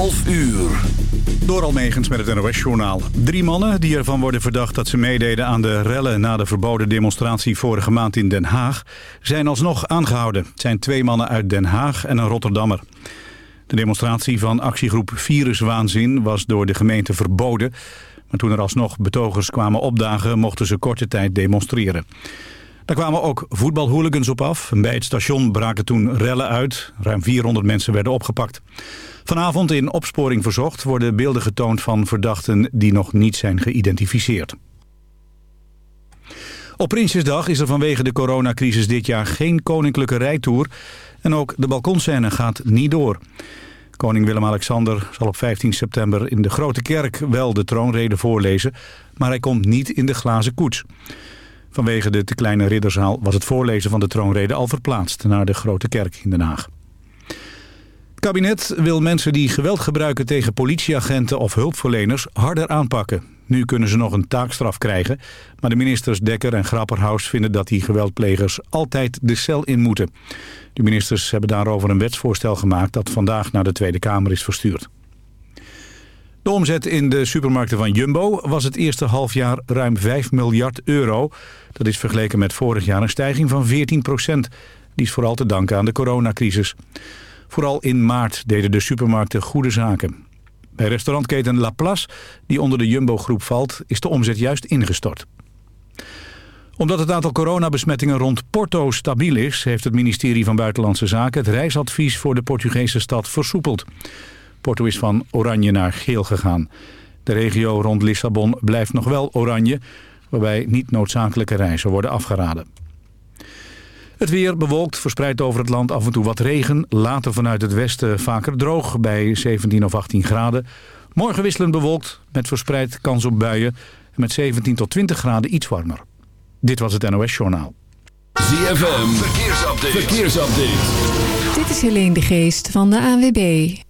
11 uur. Door Almegens met het NOS-journaal. Drie mannen die ervan worden verdacht dat ze meededen aan de rellen... na de verboden demonstratie vorige maand in Den Haag... zijn alsnog aangehouden. Het zijn twee mannen uit Den Haag en een Rotterdammer. De demonstratie van actiegroep Viruswaanzin was door de gemeente verboden... maar toen er alsnog betogers kwamen opdagen... mochten ze korte tijd demonstreren. Daar kwamen ook voetbalhooligans op af. Bij het station braken toen rellen uit. Ruim 400 mensen werden opgepakt. Vanavond in Opsporing Verzocht worden beelden getoond van verdachten die nog niet zijn geïdentificeerd. Op Prinsjesdag is er vanwege de coronacrisis dit jaar geen koninklijke rijtour. En ook de balkonscène gaat niet door. Koning Willem-Alexander zal op 15 september in de Grote Kerk wel de troonrede voorlezen. Maar hij komt niet in de glazen koets. Vanwege de te kleine ridderzaal was het voorlezen van de troonrede al verplaatst naar de Grote Kerk in Den Haag. Het kabinet wil mensen die geweld gebruiken tegen politieagenten of hulpverleners harder aanpakken. Nu kunnen ze nog een taakstraf krijgen, maar de ministers Dekker en Grapperhaus vinden dat die geweldplegers altijd de cel in moeten. De ministers hebben daarover een wetsvoorstel gemaakt dat vandaag naar de Tweede Kamer is verstuurd. De omzet in de supermarkten van Jumbo was het eerste halfjaar ruim 5 miljard euro. Dat is vergeleken met vorig jaar een stijging van 14 procent. Die is vooral te danken aan de coronacrisis. Vooral in maart deden de supermarkten goede zaken. Bij restaurantketen La Place, die onder de Jumbo-groep valt, is de omzet juist ingestort. Omdat het aantal coronabesmettingen rond Porto stabiel is... heeft het ministerie van Buitenlandse Zaken het reisadvies voor de Portugese stad versoepeld. Porto is van oranje naar geel gegaan. De regio rond Lissabon blijft nog wel oranje... waarbij niet noodzakelijke reizen worden afgeraden. Het weer bewolkt, verspreid over het land af en toe wat regen. Later vanuit het westen vaker droog bij 17 of 18 graden. Morgen wisselend bewolkt met verspreid kans op buien. En met 17 tot 20 graden iets warmer. Dit was het NOS Journaal. ZFM, verkeersupdate. verkeersupdate. Dit is Helene de Geest van de ANWB.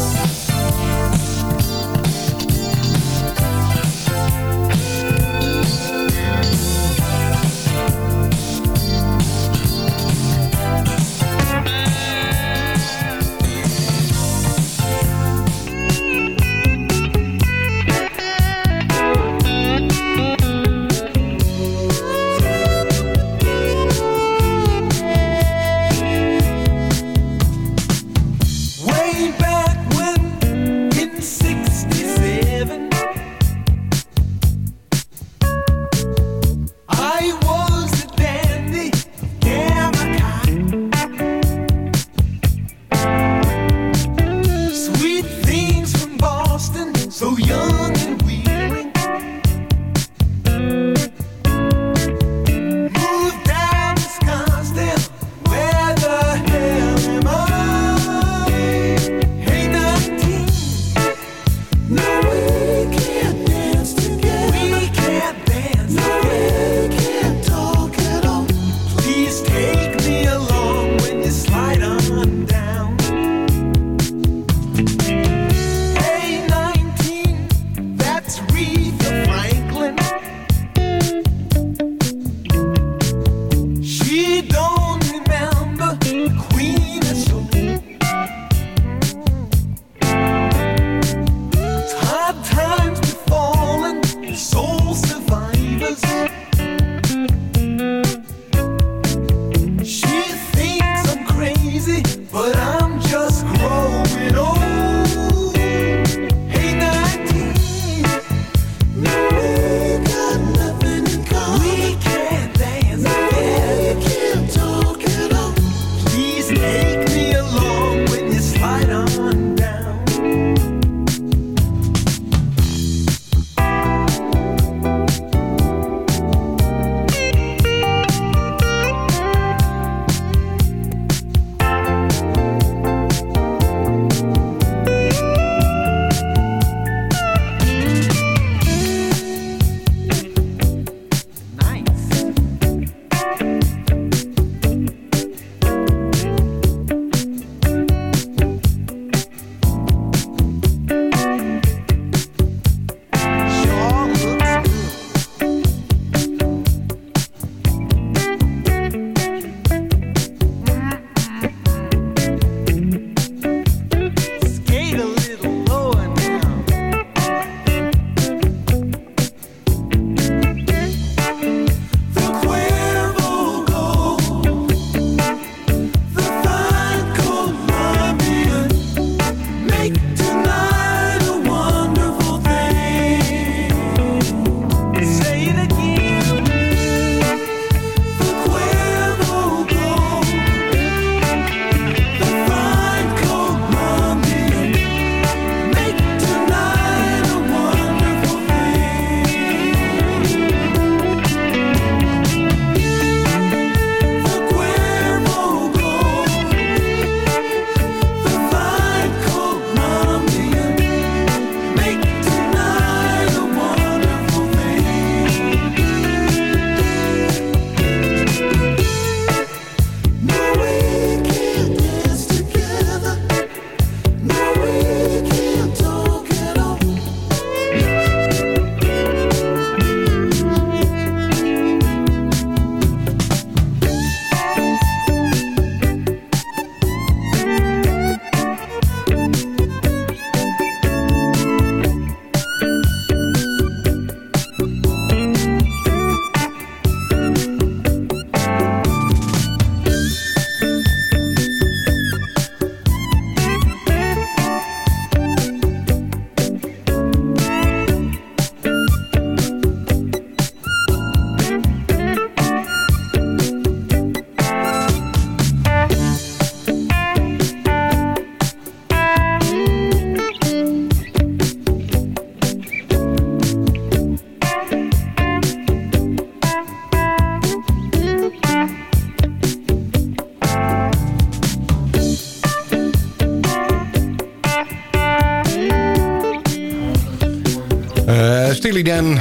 Steely Dan,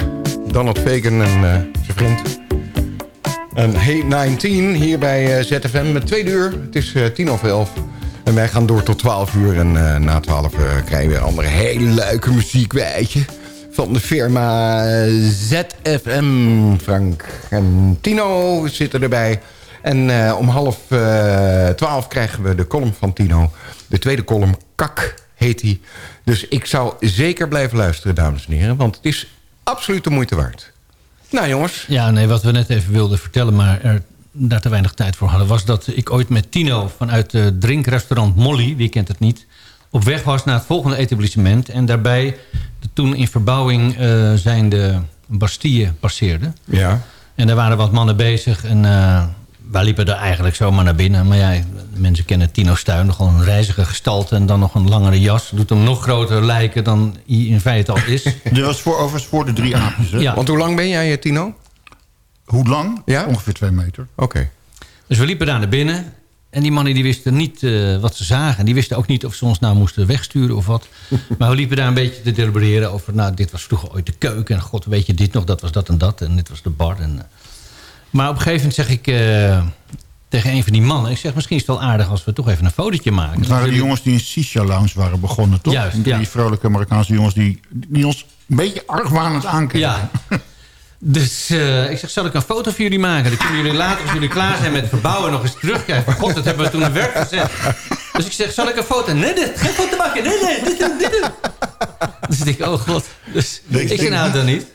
Donald Fagan en eh, zijn vriend. En Hey 19 hier bij eh, ZFM met twee uur. Het is eh, tien over elf. En wij gaan door tot 12 uur. En na 12 uur krijgen we andere hele leuke muziek, weet je. Van de firma ZFM. Frank en Tino zitten erbij. En om half eh, twaalf krijgen we de column van Tino. De tweede column, Kak heet die. Dus ik zou zeker blijven luisteren, dames en heren. Want het is absoluut de moeite waard. Nou jongens, Ja, nee, wat we net even wilden vertellen, maar er daar te weinig tijd voor hadden... was dat ik ooit met Tino vanuit het drinkrestaurant Molly, wie kent het niet... op weg was naar het volgende etablissement... en daarbij de toen in verbouwing eh, zijnde Bastille passeerde. Ja. En daar waren wat mannen bezig en eh, wij liepen er eigenlijk zomaar naar binnen. Maar ja, mensen kennen Tino Stuin, nogal een reizige gestalte... en dan nog een langere jas. Doet hem nog groter lijken dan hij in feite al is. Dit was voor, overigens voor de drie aapjes. Hè? Ja. Want hoe lang ben jij, Tino? Hoe lang? Ja? Ongeveer twee meter. Oké. Dus we liepen daar naar binnen. En die mannen die wisten niet eh, wat ze zagen. En die wisten ook niet of ze ons nou moesten wegsturen of wat. maar we liepen daar een beetje te delibereren over... nou, dit was vroeger ooit de keuken. En god, weet je dit nog? Dat was dat en dat. En dit was de bar. En, eh. Maar op een gegeven moment zeg ik eh, tegen een van die mannen... ik zeg, misschien is het wel aardig als we toch even een fotootje maken. Het waren die jongens die in Sisha Lounge waren begonnen, toch? Juist, die ja. vrolijke Amerikaanse jongens die, die ons een beetje argwanend aankijken. Ja. Dus eh, ik zeg, zal ik een foto van jullie maken? Dan kunnen jullie later, als jullie klaar zijn met verbouwen... nog eens terugkijken. God, dat hebben we toen in werk gezet. Dus ik zeg, zal ik een foto? Nee, nee, geen foto maken. Nee, nee, dit dit. Dus ik denk, oh god. Dus Nee, ik ik zeg, nou dan niet.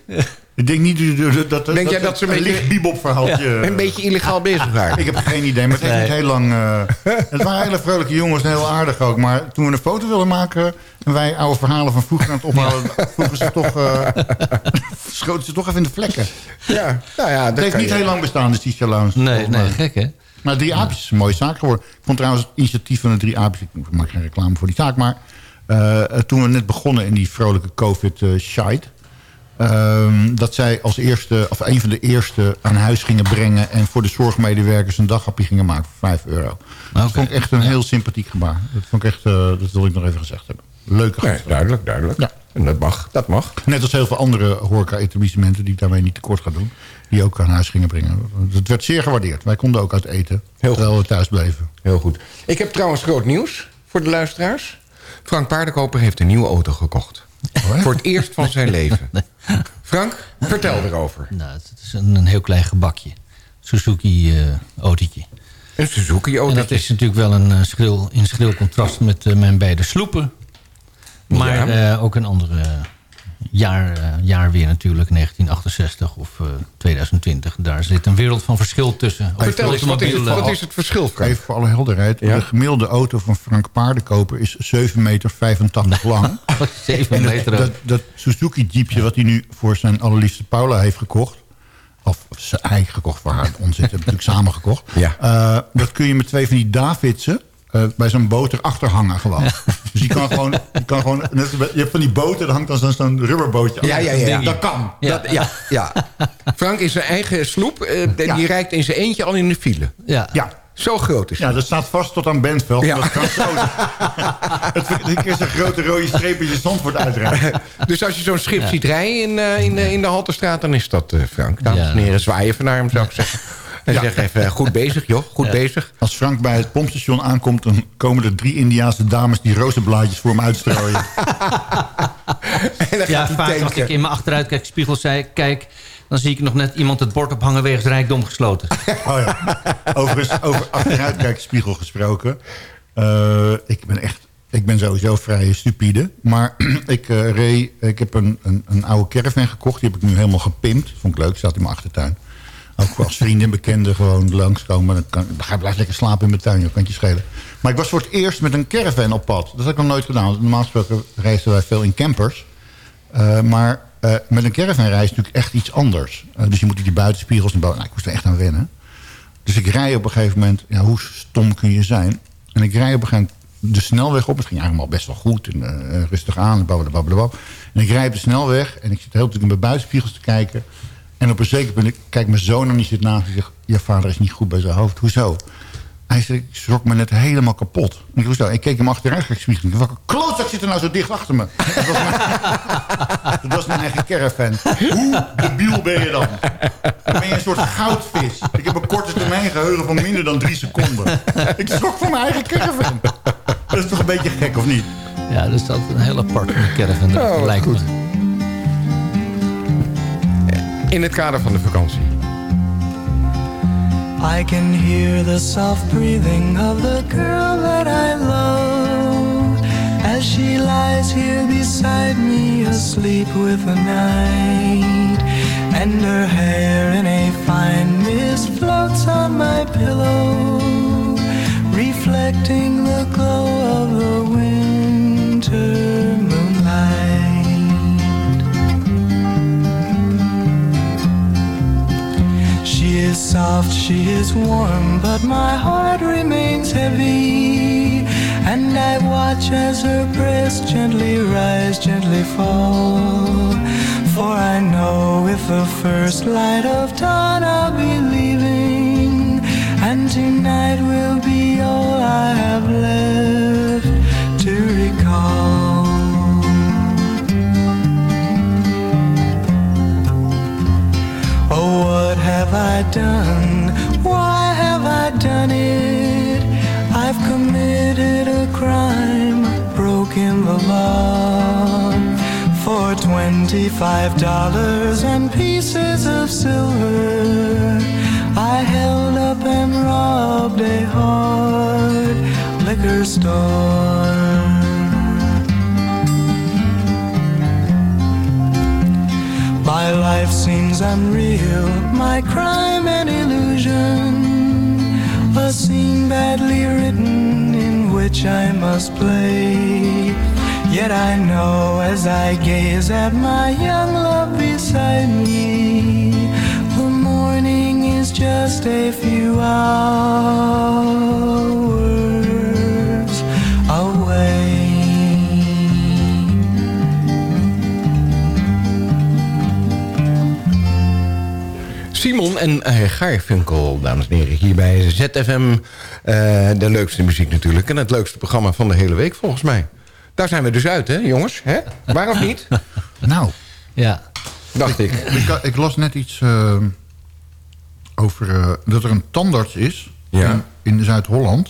Ik denk niet dat, dat, dat, Denk jij dat ze een licht bebop-verhaaltje... Een beetje illegaal bezig waren. Ik heb geen idee, maar het heeft Nee. niet heel lang... eh, het waren hele vrolijke jongens en heel aardig ook. Maar toen we een foto wilden maken... en wij oude verhalen van vroeger aan het ophalen... vroegen ze toch... eh, schoten ze toch even in de vlekken. Ja, nou ja, Het dat heeft kan niet je. heel lang bestaan, de Sisha Lounge. Nee, nee, gek hè? Maar Drie Aapjes is een mooie zaak geworden. Ik vond trouwens het initiatief van de Drie Aapjes... ik maak geen reclame voor die zaak... maar eh, toen we net begonnen in die vrolijke covid-shite... ehm, dat zij als eerste, of een van de eerste aan huis gingen brengen... en voor de zorgmedewerkers een daghapje gingen maken voor 5 euro. Dat vond ik echt een heel sympathiek gebaar. Dat, vond ik echt, eh, dat wil ik nog even gezegd hebben. Leuke Nee, duidelijk, duidelijk. Ja. En dat mag, dat mag. Net als heel veel andere horeca-etablissementen... die ik daarmee niet tekort ga doen. Die ook aan huis gingen brengen. Het werd zeer gewaardeerd. Wij konden ook uit eten. Heel terwijl we thuis bleven. Heel goed. Ik heb trouwens groot nieuws voor de luisteraars. Frank Paardenkoper heeft een nieuwe auto gekocht. Hè? Voor het eerst van zijn leven. Frank, vertel erover. Nou, het is een, een heel klein gebakje. Suzuki-autootje. Een Suzuki-auto. en dat is natuurlijk wel een eh, schril, in schril contrast met eh, mijn beide sloepen. Maar Ja. eh, ook een andere eh, jaar, eh, jaar weer natuurlijk, 1968 of eh, 2020. Daar zit een wereld van verschil tussen. Vertel eens, wat is, het, automobiel, wat eh, is het verschil, Frank? Even voor alle helderheid. Ja. De gemiddelde auto van Frank Paardenkoper is 7,85 meter lang. 7 En dat, meter. dat, dat Suzuki Jeepje wat hij nu voor zijn allerliefste Paula heeft gekocht... of ze hij gekocht voor haar, onzin, hebben natuurlijk samen gekocht... Ja. Eh, dat kun je met twee van die Davidsen... eh, bij zo'n boot erachter hangen gewoon. Dus die kan gewoon... Die kan gewoon net, je hebt van die boten, daar hangt dan zo'n rubberbootje Ja, ja, ja, ja. Dat kan. Ja. Dat, ja, ja. Frank is zijn eigen sloep. eh, en Ja. Die rijdt in zijn eentje al in de file. ja. Ja. Zo groot is Ja, het. dat staat vast tot aan Bentveld. Ja. Dat kan zo. het een keer zo'n grote rode streep in je zand wordt uitrijden. Dus als je zo'n schip ziet rijden in, eh, in, de, in de Halterstraat... dan is dat eh, Frank. Dames Ja. en heren, zwaaien van naar hem, zou ik zeggen. En Ja. zeg even, eh, goed bezig, joh. Goed bezig. Als Frank bij het pompstation aankomt... dan komen er drie Indiaanse dames die rozenblaadjes voor hem uitstrooien. En dan Ja, hij vaak als ik in mijn achteruitkijkspiegel zei... kijk, dan zie ik nog net iemand het bord ophangen... wegens rijkdom gesloten. Oh ja. Overigens, over achteruitkijkspiegel gesproken. Eh, ik ben echt... Ik ben sowieso vrij stupide. Maar ik, eh reed, ik heb een, een, een oude caravan gekocht. Die heb ik nu helemaal gepimpt. Vond ik leuk. Staat in mijn achtertuin. Ook als vrienden en bekenden gewoon langskomen. Dan, kan, dan ga ik lekker slapen in mijn tuin. Dat kan je schelen. Maar ik was voor het eerst met een caravan op pad. Dat heb ik nog nooit gedaan. Normaal gesproken reisden wij veel in campers. Uh, maar uh, met een caravanreis is natuurlijk echt iets anders. Uh, dus je moet die buitenspiegels en nou, ik moest er echt aan wennen. Dus ik rij op een gegeven moment, ja, hoe stom kun je zijn? En ik rij op een gegeven moment de snelweg op. Het ging eigenlijk al best wel goed en rustig aan. Blablabla. En ik rij op de snelweg en ik zit heel in mijn buitenspiegels te kijken. En op een zeker punt, ik kijk mijn zoon en die zit naast en zegt... ja, vader is niet goed bij zijn hoofd. Hoezo? Hij zei, ik schrok me net helemaal kapot. Ik, hoezo? ik keek hem achteruit, ik spiegel. Welke klootzak zit er nou zo dicht achter me? Dat was mijn, dat was mijn eigen caravan. Hoe debiel ben je dan? Dan ben je een soort goudvis. Ik heb een korte termijn geheugen van minder dan drie seconden. Ik schrok van mijn eigen caravan. Dat is toch een beetje gek, of niet? Ja, dat is altijd een heel apart caravan. Dat Oh, lijkt goed. me. In het kader van de vakantie. I can hear the soft breathing of the girl that I love as she lies here beside me, asleep with the night. And her hair in a fine mist floats on my pillow, reflecting the glow soft, she is warm, but my heart remains heavy. And I watch as her breast gently rise, gently fall. For I know with the first light of dawn I'll be leaving. And tonight will be all I have left to recall. Oh, have I done? Why have I done it? I've committed a crime, broken the law. For twenty-five dollars and pieces of silver, I held up and robbed a hard liquor store. My life seems unreal, my crime an illusion, a scene badly written in which I must play. Yet I know as I gaze at my young love beside me, the morning is just a few hours Simon en uh, Garfunkel, dames en heren, hier bij ZFM. eh, de leukste muziek natuurlijk. En het leukste programma van de hele week, volgens mij. Daar zijn we dus uit, hè, jongens? Hè? Waar of niet? Nou, Ja. Dacht ik. ik, ik las net iets eh, over eh, dat er een tandarts is Ja. in, in Zuid-Holland.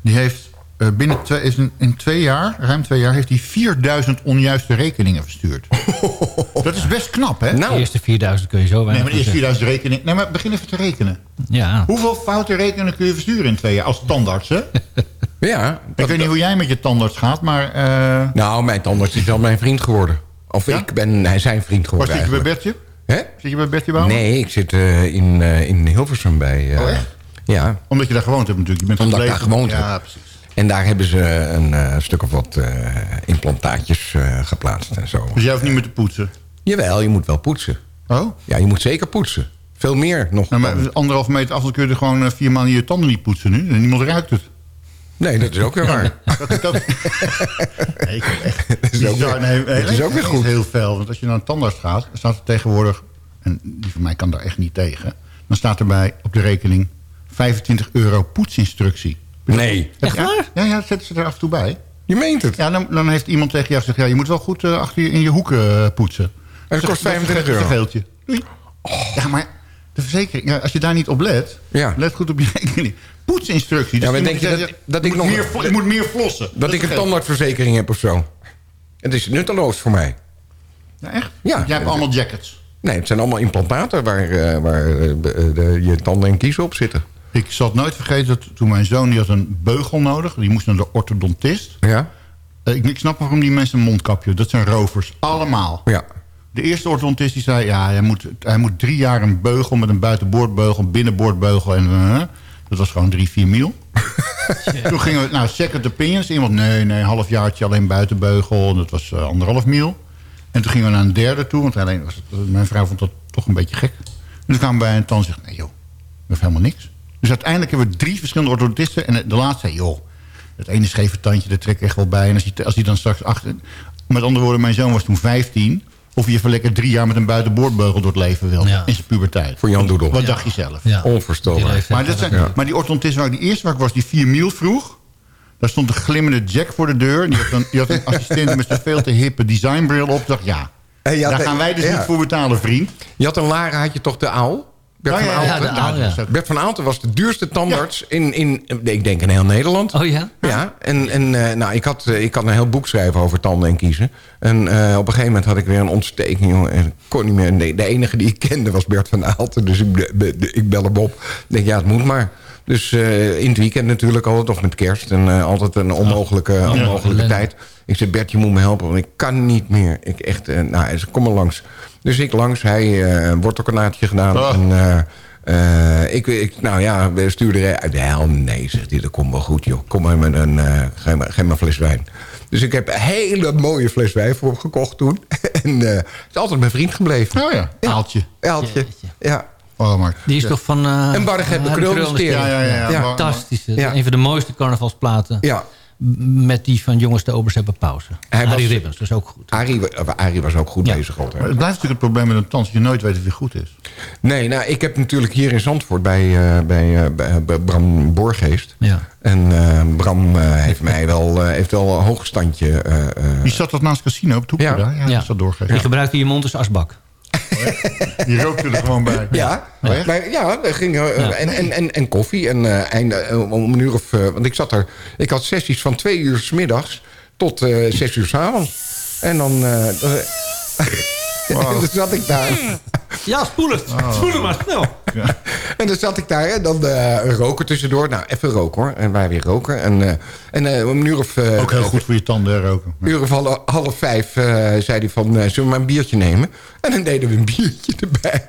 Die heeft eh, binnen twee, is in, in twee jaar, ruim twee jaar, heeft hij 4000 onjuiste rekeningen verstuurd. dat is best knap, hè? De Nou, eerste 4000 kun je zo nee, weinig maar de eerste voor 4000 rekeningen. Nee, maar begin even te rekenen. Ja. Hoeveel foute rekeningen kun je versturen in twee jaar als tandarts, hè? ja. Ik weet niet hoe jij met je tandarts gaat, maar... eh Nou, mijn tandarts is wel mijn vriend geworden. Of Ja? ik ben hij zijn vriend geworden zit je bij. Bertje? Hè? Zit je bij Bertje Bouwman? Nee, ik zit eh, in, eh, in Hilversum bij... eh, Oh, echt? Ja, Omdat je daar gewoond hebt natuurlijk. Je bent Omdat ik daar gewoond Ja, heb. precies. En daar hebben ze een eh, stuk of wat eh, implantaatjes eh, geplaatst en zo. Dus jij hoeft niet meer te poetsen? Jawel, je moet wel poetsen. Oh? Ja, je moet zeker poetsen. Veel meer nog. Nou, maar anderhalf meter afstand kun je er gewoon vier maanden je tanden niet poetsen nu. En niemand ruikt het. Nee, dat is ook weer waar. Dat is ook... nee, ik heb echt... Dat is ook weer- bizar. Nee, nee, dat is ook weer nee, goed. heel fel. Want als je naar een tandarts gaat, staat er tegenwoordig... en die van mij kan daar echt niet tegen... dan staat erbij op de rekening 25 euro poetsinstructie. Nee, Echt waar? Ja, ja, dat zetten ze er af en toe bij. je meent het. Ja, dan, dan heeft iemand tegen jou gezegd... ja, je moet wel goed eh, achter je in je hoeken eh, poetsen. En dat kost 25 euro. Dat is een geeltje. Doei. Ja, maar de verzekering... Ja, als je daar niet op let... Ja. let goed op je rekening. Poetsinstructie. Ja, maar die denk je moet dat- zeggen, dat je ik moet nog- Meer, moet meer flossen. Dat ik een tandartsverzekering heb of zo. Het is nutteloos voor mij. Ja, echt? Ja. Jij hebt allemaal jackets. Nee, het zijn allemaal implantaten waar, eh, waar eh, de- de- je tanden en kiezen op zitten. Ik zal het nooit vergeten dat toen mijn zoon die had een beugel nodig. Die moest naar de orthodontist. Ja? Eh, ik, ik snap waarom die mensen een mondkapje. Dat zijn rovers. Allemaal. Ja. De eerste orthodontist die zei... ja, hij moet, hij moet drie jaar een beugel met een buitenboordbeugel... een binnenboordbeugel en... eh, dat was gewoon drie, vier mil. Toen gingen we... Nou, second opinions. Iemand, nee, nee, half jaartje alleen buitenbeugel. En dat was eh, anderhalf mil. En toen gingen we naar een derde toe. Want alleen mijn vrouw vond dat toch een beetje gek. En toen kwamen we bij een tand en zegt... nee joh, dat heeft helemaal niks. Dus uiteindelijk hebben we drie verschillende orthodontisten. En de laatste zei, joh, het ene scheve tandje, daar trek ik echt wel bij. En als hij, als hij dan straks achter... Met andere woorden, mijn zoon was toen 15. Of je even lekker drie jaar met een buitenboordbeugel door het leven wil. Ja. In zijn puberteit. Voor Jan Doedel. Wat dacht je zelf? Ja. Leeftijd, Maar, dat zijn, Ja. maar die orthodontist waar ik die eerste waar ik was, die vier mil vroeg. Daar stond een glimmende Jack voor de deur. Die had een, die had een assistent met zijn veel te hippe designbril op. Ik dacht, ja, daar gaan wij dus ja. niet voor betalen, vriend. Je had een Lara, had je toch de Aal? Bert Oh, van ja, ja, Aalten? ja. Bert van Aalten was de duurste tandarts in, in, ik denk in heel Nederland. Oh ja? Ja, en, en eh, nou, ik, had, eh, ik had een heel boek schrijven over tanden en kiezen. En eh, op een gegeven moment had ik weer een ontsteking. Jongen, en ik kon niet meer. De, de enige die ik kende was Bert van Aalten. Dus ik, ik bel hem op. Ik denk, ja, het moet maar. Dus in het weekend natuurlijk altijd, of met kerst. En altijd een onmogelijke, onmogelijke tijd. Ik zei, Bert, je moet me helpen, want ik kan niet meer. Ik echt, eh, nou, kom maar langs. Dus ik langs, hij eh, een wortelkanaatje gedaan. Oh. En, eh, eh, ik, ik, nou ja, we stuurden hel. Nee, zegt hij, dat komt wel goed, joh. Kom maar met een, eh geef, maar, geef maar een fles wijn. Dus ik heb een hele mooie fles wijn voor hem gekocht toen. en eh, is altijd mijn vriend gebleven. Oh ja, aaltje. Aaltje. Ja. Oh, maar. Die is toch van... eh En krul Krul besteden. Ja, ja, ja. ja. Ja. Fantastisch. Ja. Een van de mooiste carnavalsplaten. ja. Met die van Jongens de Obers hebben pauze. Hij Harry was- Ribbons, dat is ook goed. Arie, Arie was ook goed Ja. bezig altijd. Maar het blijft natuurlijk het probleem met een tand... dat je nooit weet of hij goed is. Nee, nou, ik heb natuurlijk hier in Zandvoort bij, eh, bij, eh, bij, Bram Borgeest. Ja. En eh, Bram eh, heeft mij wel, eh, heeft wel een hoog standje. eh, eh, Die zat dat naast het casino op het hoekje Ja. daar? Ja, Ja. dat zat doorgeven. Die gebruikte je mond als asbak. Die rookte er gewoon bij. ja, echt? maar, ja, ging, eh, Ja. en, en, en, en koffie. En eh, einde, eh, om een uur of... want ik zat er... Ik had sessies van twee uur s middags tot eh, zes uur s avonds. En dan... eh, dan dan zat ik daar. Ja, spoel het. Spoel het maar snel. En dan zat ik daar en dan eh, een roker tussendoor. Nou, even roken hoor. En wij weer roken. En, eh, en eh, om een uur of... Ook heel goed voor je tanden roken. Een uur of half, half vijf eh, zei hij van, eh, zullen we maar een biertje nemen? En dan deden we een biertje erbij.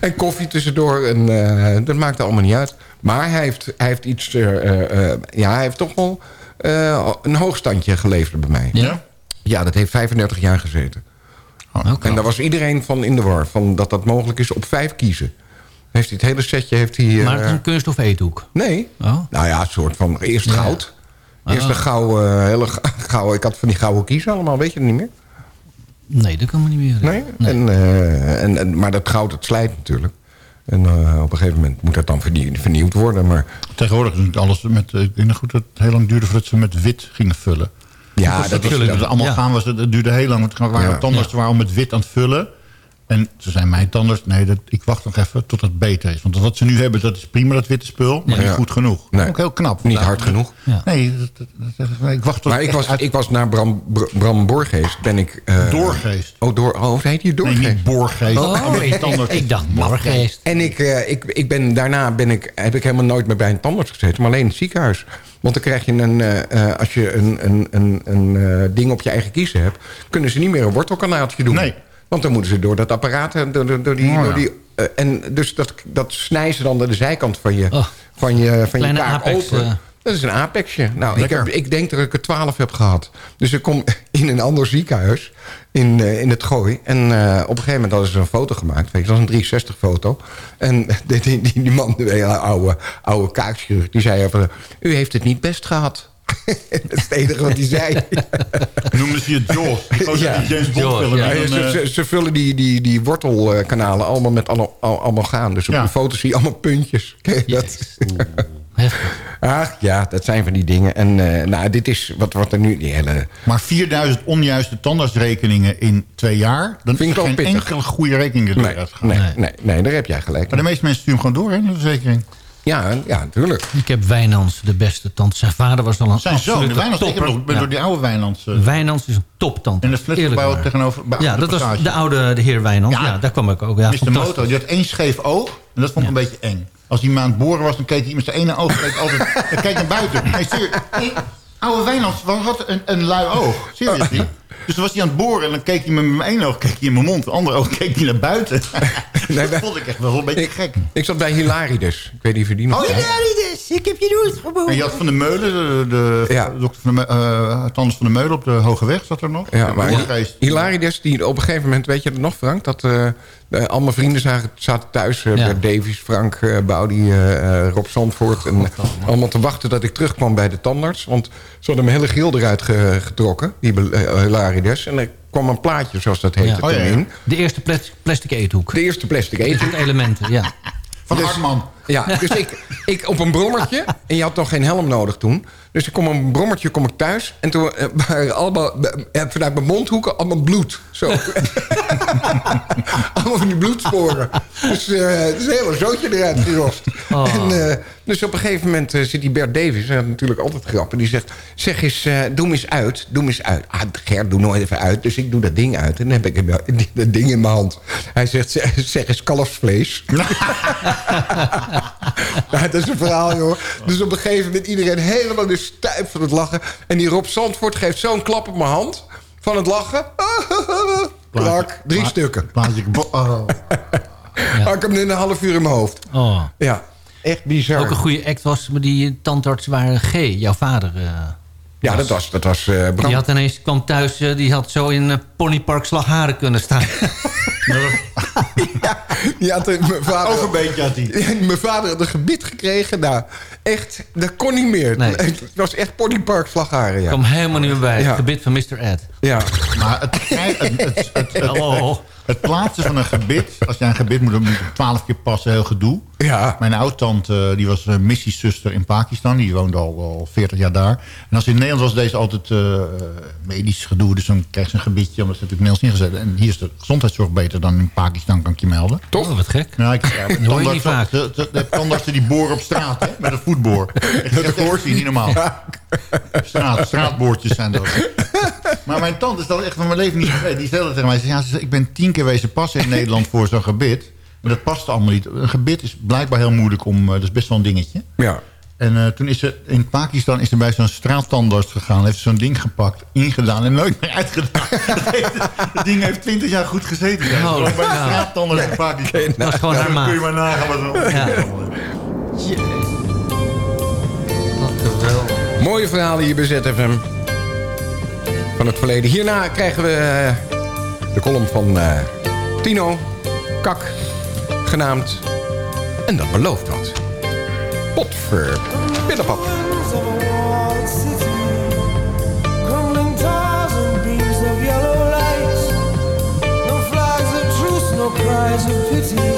En koffie tussendoor. En eh, dat maakte allemaal niet uit. Maar hij heeft, hij heeft iets... eh, eh, eh, ja, hij heeft toch wel eh, een hoogstandje geleverd bij mij. Ja? Ja, dat heeft 35 jaar gezeten. Oké. En daar was iedereen van in de war. Van dat dat mogelijk is op vijf kiezen. Heeft hij het hele setje... Heeft hij, eh, Maar het is een kunst- of eethoek. Nee. Oh. Nou ja, een soort van... Eerst Ja. goud. Eerst Ah. een gouden, hele gouden... Ik had van die gouden kiezen allemaal. Weet je het niet meer? Nee, dat kan me niet meer. Nee? En, eh, en, en, maar dat goud, het slijt natuurlijk. En eh, op een gegeven moment moet dat dan vernieuwd, vernieuwd worden. Maar Tegenwoordig is natuurlijk alles met... eh, Ik denk dat het heel lang duurde voordat ze met wit gingen vullen. Ja, dat, dat vullen, dat het allemaal ja. gaan was, het het duurde heel lang. Want er waren Ja. tandartsen waren al met wit aan het vullen. En ze zijn mijn tandarts, nee, dat, ik wacht nog even tot het beter is. Want wat ze nu hebben, dat is prima, dat witte spul. Maar Ja. niet goed genoeg. Nee. Ook heel knap. Niet hard genoeg. Ja. Nee, dat, dat- dat- ik wacht tot Maar ik het was, uit- ik was naar Bram, Br- Bram Borgeest. Ben ik... eh, Doorgeest. Oh, door, oh, heet je Nee, Doorgeest? niet Boorgeest. Oh, tandarts. ik dacht Morgeest. En ik, eh, ik, ik ben, daarna ben ik, heb ik helemaal nooit meer bij een tandarts gezeten. Maar alleen in het ziekenhuis. Want dan krijg je een... eh, eh, als je een, een, een, een eh, ding op je eigen kiezen hebt... kunnen ze niet meer een wortelkanaaltje doen. Nee. Want dan moeten ze door dat apparaat... Door, door, door die, Oh, ja. door die, eh, en dus dat, dat snijden ze dan aan de zijkant van je, Oh. van je, van je kaak apex, open. Dat is een apexje. Nou, ik, heb, ik denk dat ik er twaalf heb gehad. Dus ik kom in een ander ziekenhuis in, eh, in het Gooi. En eh, op een gegeven moment hadden ze een foto gemaakt. Weet je, dat was een 360-foto. En die, die, die, die man, de hele oude, oude kaakchirurg, die zei even... U heeft het niet best gehad. dat is het enige wat hij zei. Noemden ze je Jaws. Ja. James Bond film. Ja, ze, eh, ze, ze vullen die, die, die wortelkanalen allemaal met alle, al- allemaal gaan. Dus op Ja. de foto zie je allemaal puntjes. Ken je dat? Heftig. Ach ja, dat zijn van die dingen. En eh, nou, dit is wat, wat er nu... Die hele, Maar 4000 onjuiste tandartsrekeningen in twee jaar... dan Vind is ik er wel geen pittig. enkele goede rekening nee, nee, Nee. nee, nee, daar heb jij gelijk. Maar de meeste mensen sturen hem gewoon door, hè, de verzekering. Ja, ja, natuurlijk. Ik heb Wijnands, de beste tand. Zijn vader was al een Zijn zoon, de Wijnands. Ik heb nog, ben Ja. door die oude Wijnands... eh, Wijnands is een toptand. flesgebouw Eerlijk waar. tegenover... bij- Ja, de dat was de oude de heer Wijnands. Ja. Ja. daar kwam ik ook. Ja, Mr. Moto, die had één scheef oog. En dat vond ik een beetje eng. Als hij het boren was, dan keek hij met zijn ene oog keek altijd, dan keek naar buiten. Nee, serieus. Oude Wijnands had een, een lui oog. Serieus niet. Dus dan was hij aan het boren en dan keek hij met mijn ene oog keek hij in mijn mond. Mijn andere oog keek hij naar buiten. Nee, dat vond ik echt wel een beetje Ik, gek. ik zat bij Hilarides. Ik weet niet of je die nog Oh. Hilarides! Ik heb je nooit geboren. En je had Van de Meulen, de, de Ja. dokter van de, eh, van de Meulen op de Hoge Weg zat er nog. Ja, maar. Hilarides, die op een gegeven moment, weet je het nog Frank? Dat eh, de- al mijn vrienden zagen, zaten thuis. eh, Ja. Bert Davies, Frank, eh Boudi, eh, eh, Rob Zandvoort. En allemaal te wachten dat ik terugkwam bij de tandarts. Want ze hadden mijn hele grill eruit ge- getrokken, die uh, Hilarides. En er kwam een plaatje, zoals dat heette, Ja. Oh, ja, ja. De eerste plas- plastic eethoek. De eerste plastic soort elementen, ja. Van Dus- Hartman. Ja, dus ik, ik op een brommertje. En je had nog geen helm nodig toen. Dus ik kom op een brommertje kom ik thuis. En toen eh, waren allemaal, eh, vanuit mijn mondhoeken allemaal bloed. Zo. allemaal van die bloedsporen. Dus eh het is een hele zootje eruit gerost. Oh. En, dus op een gegeven moment zit die Bert Davis. Natuurlijk altijd grappen. Die zegt, zeg eens, doe eens uit. Doe eens uit. Ah, Ger, doe nooit even uit. Dus ik doe dat ding uit. En dan heb ik hem- dat ding in mijn hand. Hij zegt, zeg, zeg eens kalfsvlees. Ja, het is een verhaal, joh. Dus op een gegeven moment iedereen helemaal de stijf van het lachen. En die Rob Zandvoort geeft zo'n klap op mijn hand van het lachen. Plak, drie Pla- stukken. Plaatje. Oh. Had ik hem in een half uur in mijn hoofd. Oh. Ja, echt bizar. Ook een goede act was, maar die tandarts waren G, jouw vader. eh, Ja, dat was, dat was eh, Bram. die had ineens, kwam thuis, eh, die had zo in eh, Ponypark Slagharen kunnen staan. Die had mijn vader... Ook een beetje had hij. Ja, mijn vader had een gebied gekregen. Nou, echt, dat kon niet meer. Nee. Het was echt Ponypark Slagharen, ja. kwam helemaal niet meer bij. Ja. Het gebit van Mr. Ed. Ja, Maar het, het, het, het, het, Oh. Het plaatsen van een gebit... Als jij een gebit moet, dan moet je twaalf keer passen. Heel gedoe. ja. Mijn oud-tante, die was een missiezuster in Pakistan. Die woonde al, al 40 jaar daar. En als in Nederland was deze altijd eh, medisch gedoe. Dus dan krijg je een gebitje, omdat ze natuurlijk Nederlands ingezet. En hier is de gezondheidszorg beter dan in Pakistan, kan ik je melden. Toch? Oh, wat gek. Ja, ik, ja, Dat hoor je niet vaak. De, de, de tandartsen die boren op straat, hè, met een voetboor. Dat hoort je niet normaal. Straat, straatboortjes zijn dat. Maar mijn tante is dat echt van mijn leven niet vergeten. Die stelde tegen mij, ja, ik ben tien keer wezen passen in Nederland voor zo'n gebit. En dat past allemaal niet. Een gebit is blijkbaar heel moeilijk om, eh, dat is best wel een dingetje. Ja. En eh, toen is ze in Pakistan is ze bij zo'n straattandarts gegaan. Heeft ze zo'n ding gepakt, ingedaan en nooit meer uitgedaan. Dat, heeft- dat ding heeft 20 jaar goed gezeten. Ja. Oh, Gewoon bij de ja. straattandarts in Pakistan. Dat was gewoon haar Dan kun je maar nagaan wat er Ja. Mooie verhalen hier bij ZFM. Van het verleden. Hierna krijgen we eh, de column van eh, Tino. Kak. Genaamd. En dat belooft wat. Potver. Billepap. of walled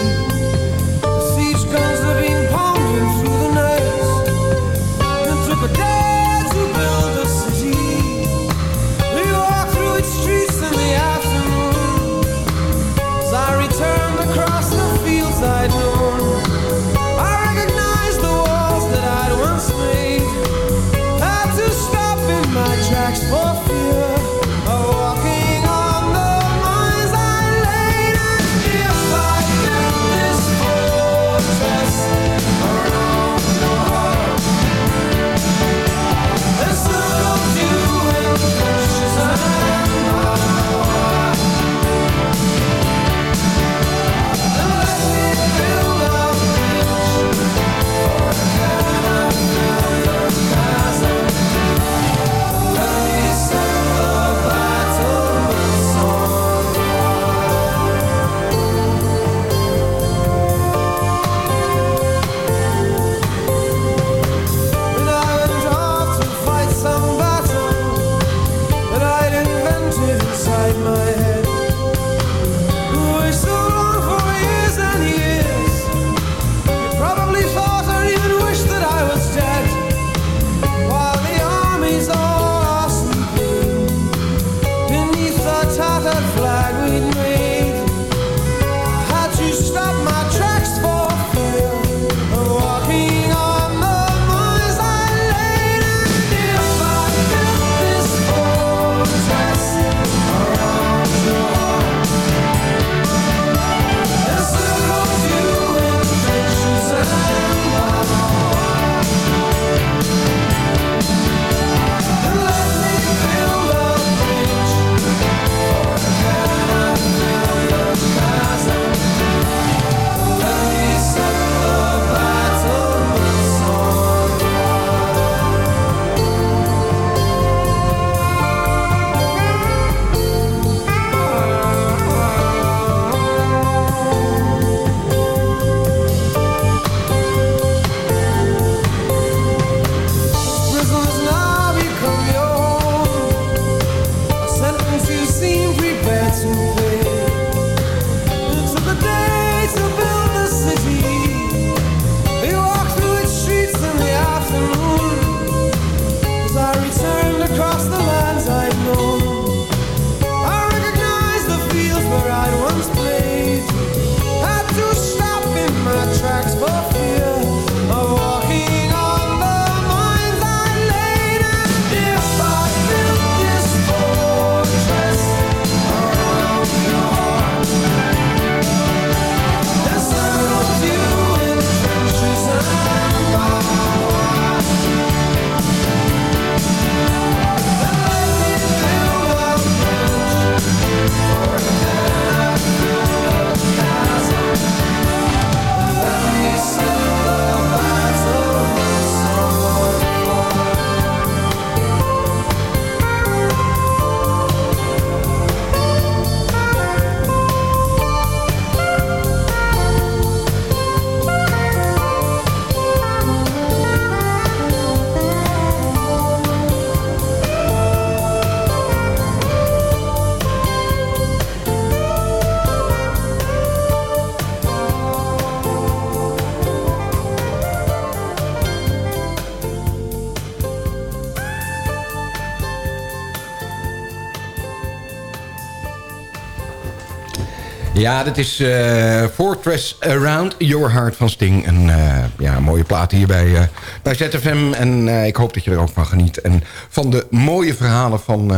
Ja, dit is eh, Fortress Around Your Heart van Sting. Een eh, ja, mooie plaat hier bij, eh, bij ZFM. En ik hoop dat je er ook van geniet. En van de mooie verhalen van,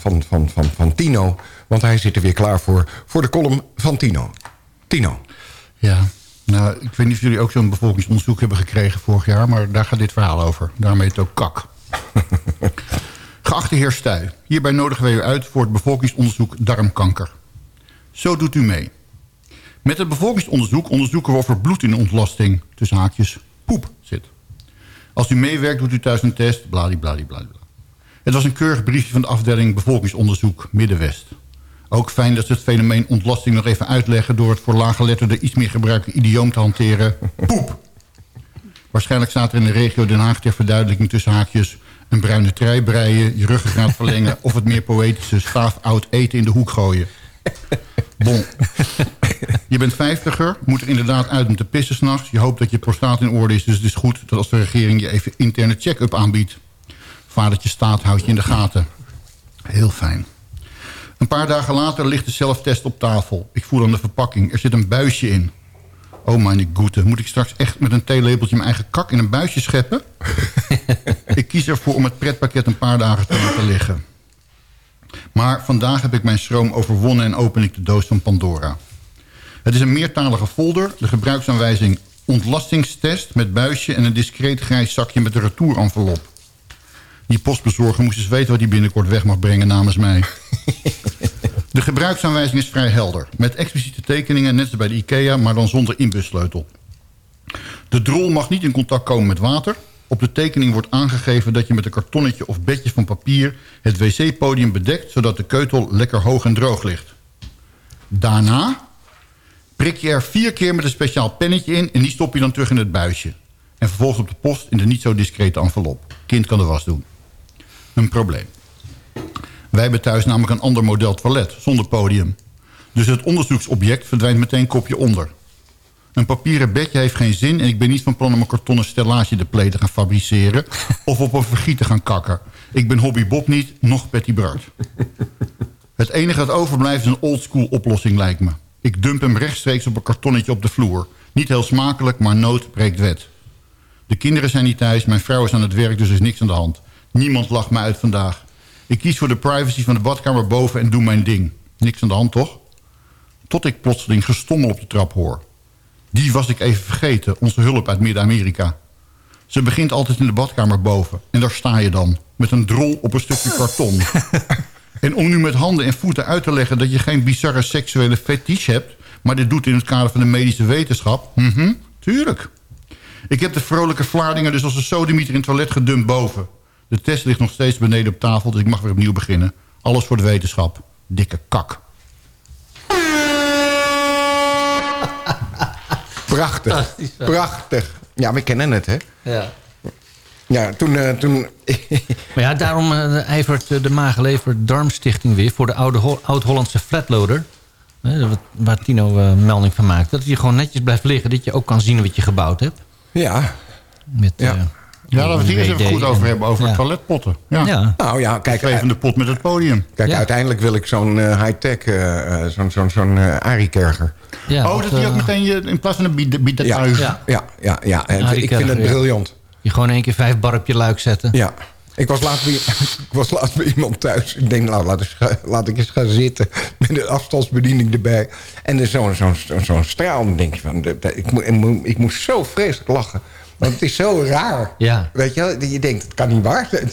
van, van, van, van Tino. Want hij zit er weer klaar voor, voor de column van Tino. Tino. Ja, nou, ik weet niet of jullie ook zo'n bevolkingsonderzoek hebben gekregen vorig jaar... maar daar gaat dit verhaal over. Daarmee het ook kak. Geachte heer Stuy, hierbij nodigen wij u uit voor het bevolkingsonderzoek darmkanker. Zo doet u mee. Met het bevolkingsonderzoek onderzoeken we of er bloed in de ontlasting, tussen haakjes, poep zit. Als u meewerkt doet u thuis een test, bladibladibladibla. Het was een keurig briefje van de afdeling bevolkingsonderzoek Middenwest. Ook fijn dat ze het fenomeen ontlasting nog even uitleggen... door het voor laaggeletterden iets meer gebruikte idioom te hanteren. Poep. Waarschijnlijk staat er in de regio Den Haag ter verduidelijking tussen haakjes... een bruine trui breien, je ruggengraat verlengen... of het meer poëtische staaf oud eten in de hoek gooien. Bon. Je bent vijftiger, moet er inderdaad uit om te pissen s'nachts. Je hoopt dat je prostaat in orde is, dus het is goed... dat als de regering je even interne check-up aanbiedt. Vadertje staat houdt je in de gaten. Heel fijn. Een paar dagen later ligt de zelftest op tafel. Ik voel aan de verpakking. Er zit een buisje in. Oh mijn goede. Moet ik straks echt met een theelepeltje mijn eigen kak in een buisje scheppen? ik kies ervoor om het pretpakket een paar dagen te laten liggen. Maar vandaag heb ik mijn schroom overwonnen en open ik de doos van Pandora. Het is een meertalige folder. De gebruiksaanwijzing ontlastingstest met buisje... en een discreet grijs zakje met een retourenvelop. Die postbezorger moest eens weten wat hij binnenkort weg mag brengen namens mij. De gebruiksaanwijzing is vrij helder. Met expliciete tekeningen, net als bij de IKEA, maar dan zonder inbussleutel. De drol mag niet in contact komen met water. Op de tekening wordt aangegeven dat je met een kartonnetje of bedje van papier... het wc-podium bedekt, zodat de keutel lekker hoog en droog ligt. Daarna prik je er vier keer met een speciaal pennetje in... en die stop je dan terug in het buisje. En vervolgens op de post in de niet zo discrete envelop. Kind kan de was doen. Een probleem. Wij hebben thuis namelijk een ander model toilet, zonder podium. Dus het onderzoeksobject verdwijnt meteen kopje onder. Een papieren bedje heeft geen zin... en ik ben niet van plan om een kartonnen stellage de play te gaan fabriceren... of op een vergiet te gaan kakken. Ik ben Hobby Bob niet, nog Betty Bart. Het enige dat overblijft is een oldschool oplossing, lijkt me. Ik dump hem rechtstreeks op een kartonnetje op de vloer. Niet heel smakelijk, maar nood breekt wet. De kinderen zijn niet thuis, mijn vrouw is aan het werk, dus er is niks aan de hand. Niemand lacht me uit vandaag. Ik kies voor de privacy van de badkamer boven en doe mijn ding. Niks aan de hand, toch? Tot ik plotseling gestommel op de trap hoor. Die was ik even vergeten, onze hulp uit Midden-Amerika. Ze begint altijd in de badkamer boven. En daar sta je dan, met een drol op een stukje karton. en om nu met handen en voeten uit te leggen... dat je geen bizarre seksuele fetiche hebt... maar dit doet in het kader van de medische wetenschap... Mhm, tuurlijk. Ik heb de vrolijke Vlaardingen dus als een sodemieter in het toilet gedumpt boven. De test ligt nog steeds beneden op tafel, dus ik mag weer opnieuw beginnen. Alles voor de wetenschap. Dikke kak. Prachtig. Hè? Prachtig. Ja, we kennen het, hè? Ja. Ja, toen... eh, toen Maar ja, daarom eh, ijvert eh, de Maaglever Darmstichting weer... voor de oude Ho- oud-Hollandse flatloader. Hè, wat- waar Tino eh, melding van maakt. Dat je gewoon netjes blijft liggen. Dat je ook kan zien wat je gebouwd hebt. ja. Met, Ja. Eh, Ja, laten we het hier eens even goed over en- hebben. Over ja. toiletpotten. Ja. Ja. Nou ja, kijk... Zwevende pot met het podium. Kijk, Ja. uiteindelijk wil ik zo'n eh, high-tech, eh, eh, zo'n zo'n zo'n eh, Arie-kerger. Ja, oh, dat die ook eh, meteen je, in plaats van een bied- Ja. Ja. ja, ja, ja. En Arie ik vind het briljant. Je gewoon één keer vijf bar op je luik zetten. Ja. Ik was, laatst bij, ik was laatst bij iemand thuis. Ik denk, nou, laat, eens, laat ik eens gaan zitten. Met een afstandsbediening erbij. En er is zo'n zo'n zo'n zo'n straal. Dan denk je van, de- de- ik, moet, ik, moet, ik moest zo vreselijk lachen. Want het is zo raar. Ja. Weet je wel? Je denkt, het kan niet waar zijn.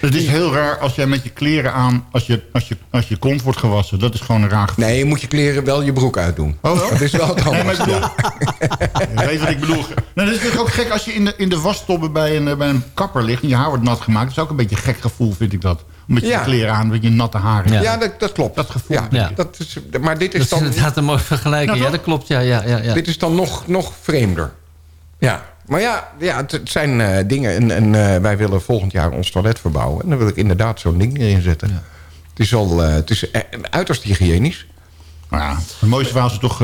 Het is heel raar als jij met je kleren aan... als je, als je, als je kont wordt gewassen. Dat is gewoon een raar gevoel. Nee, je moet je kleren wel je broek uitdoen. Oh, wel? Dat is wel het Nee, maar ik bedoel, weet wat ik bedoel. Nou, dat is natuurlijk ook gek als je in de, in de wasstobbe bij een, eh, bij een kapper ligt... en je haar wordt nat gemaakt. Dat is ook een beetje een gek gevoel, vind ik dat. Met je Ja. kleren aan, met je natte haren. Ja. Ja, dat, dat klopt. Dat gevoel. Ja, Ja. Dat is, maar dit Dat is is dan, inderdaad een mooi vergelijking. Nou, ja, dat klopt. Ja, ja, ja, ja. dit is dan nog, nog vreemder. Ja. Maar ja, ja het, het zijn eh, dingen. En, en eh, wij willen volgend jaar ons toilet verbouwen. En dan wil ik inderdaad zo'n ding erin zetten. Het is, al, eh, het is uiterst hygiënisch. Maar ja, het mooiste verhaal is toch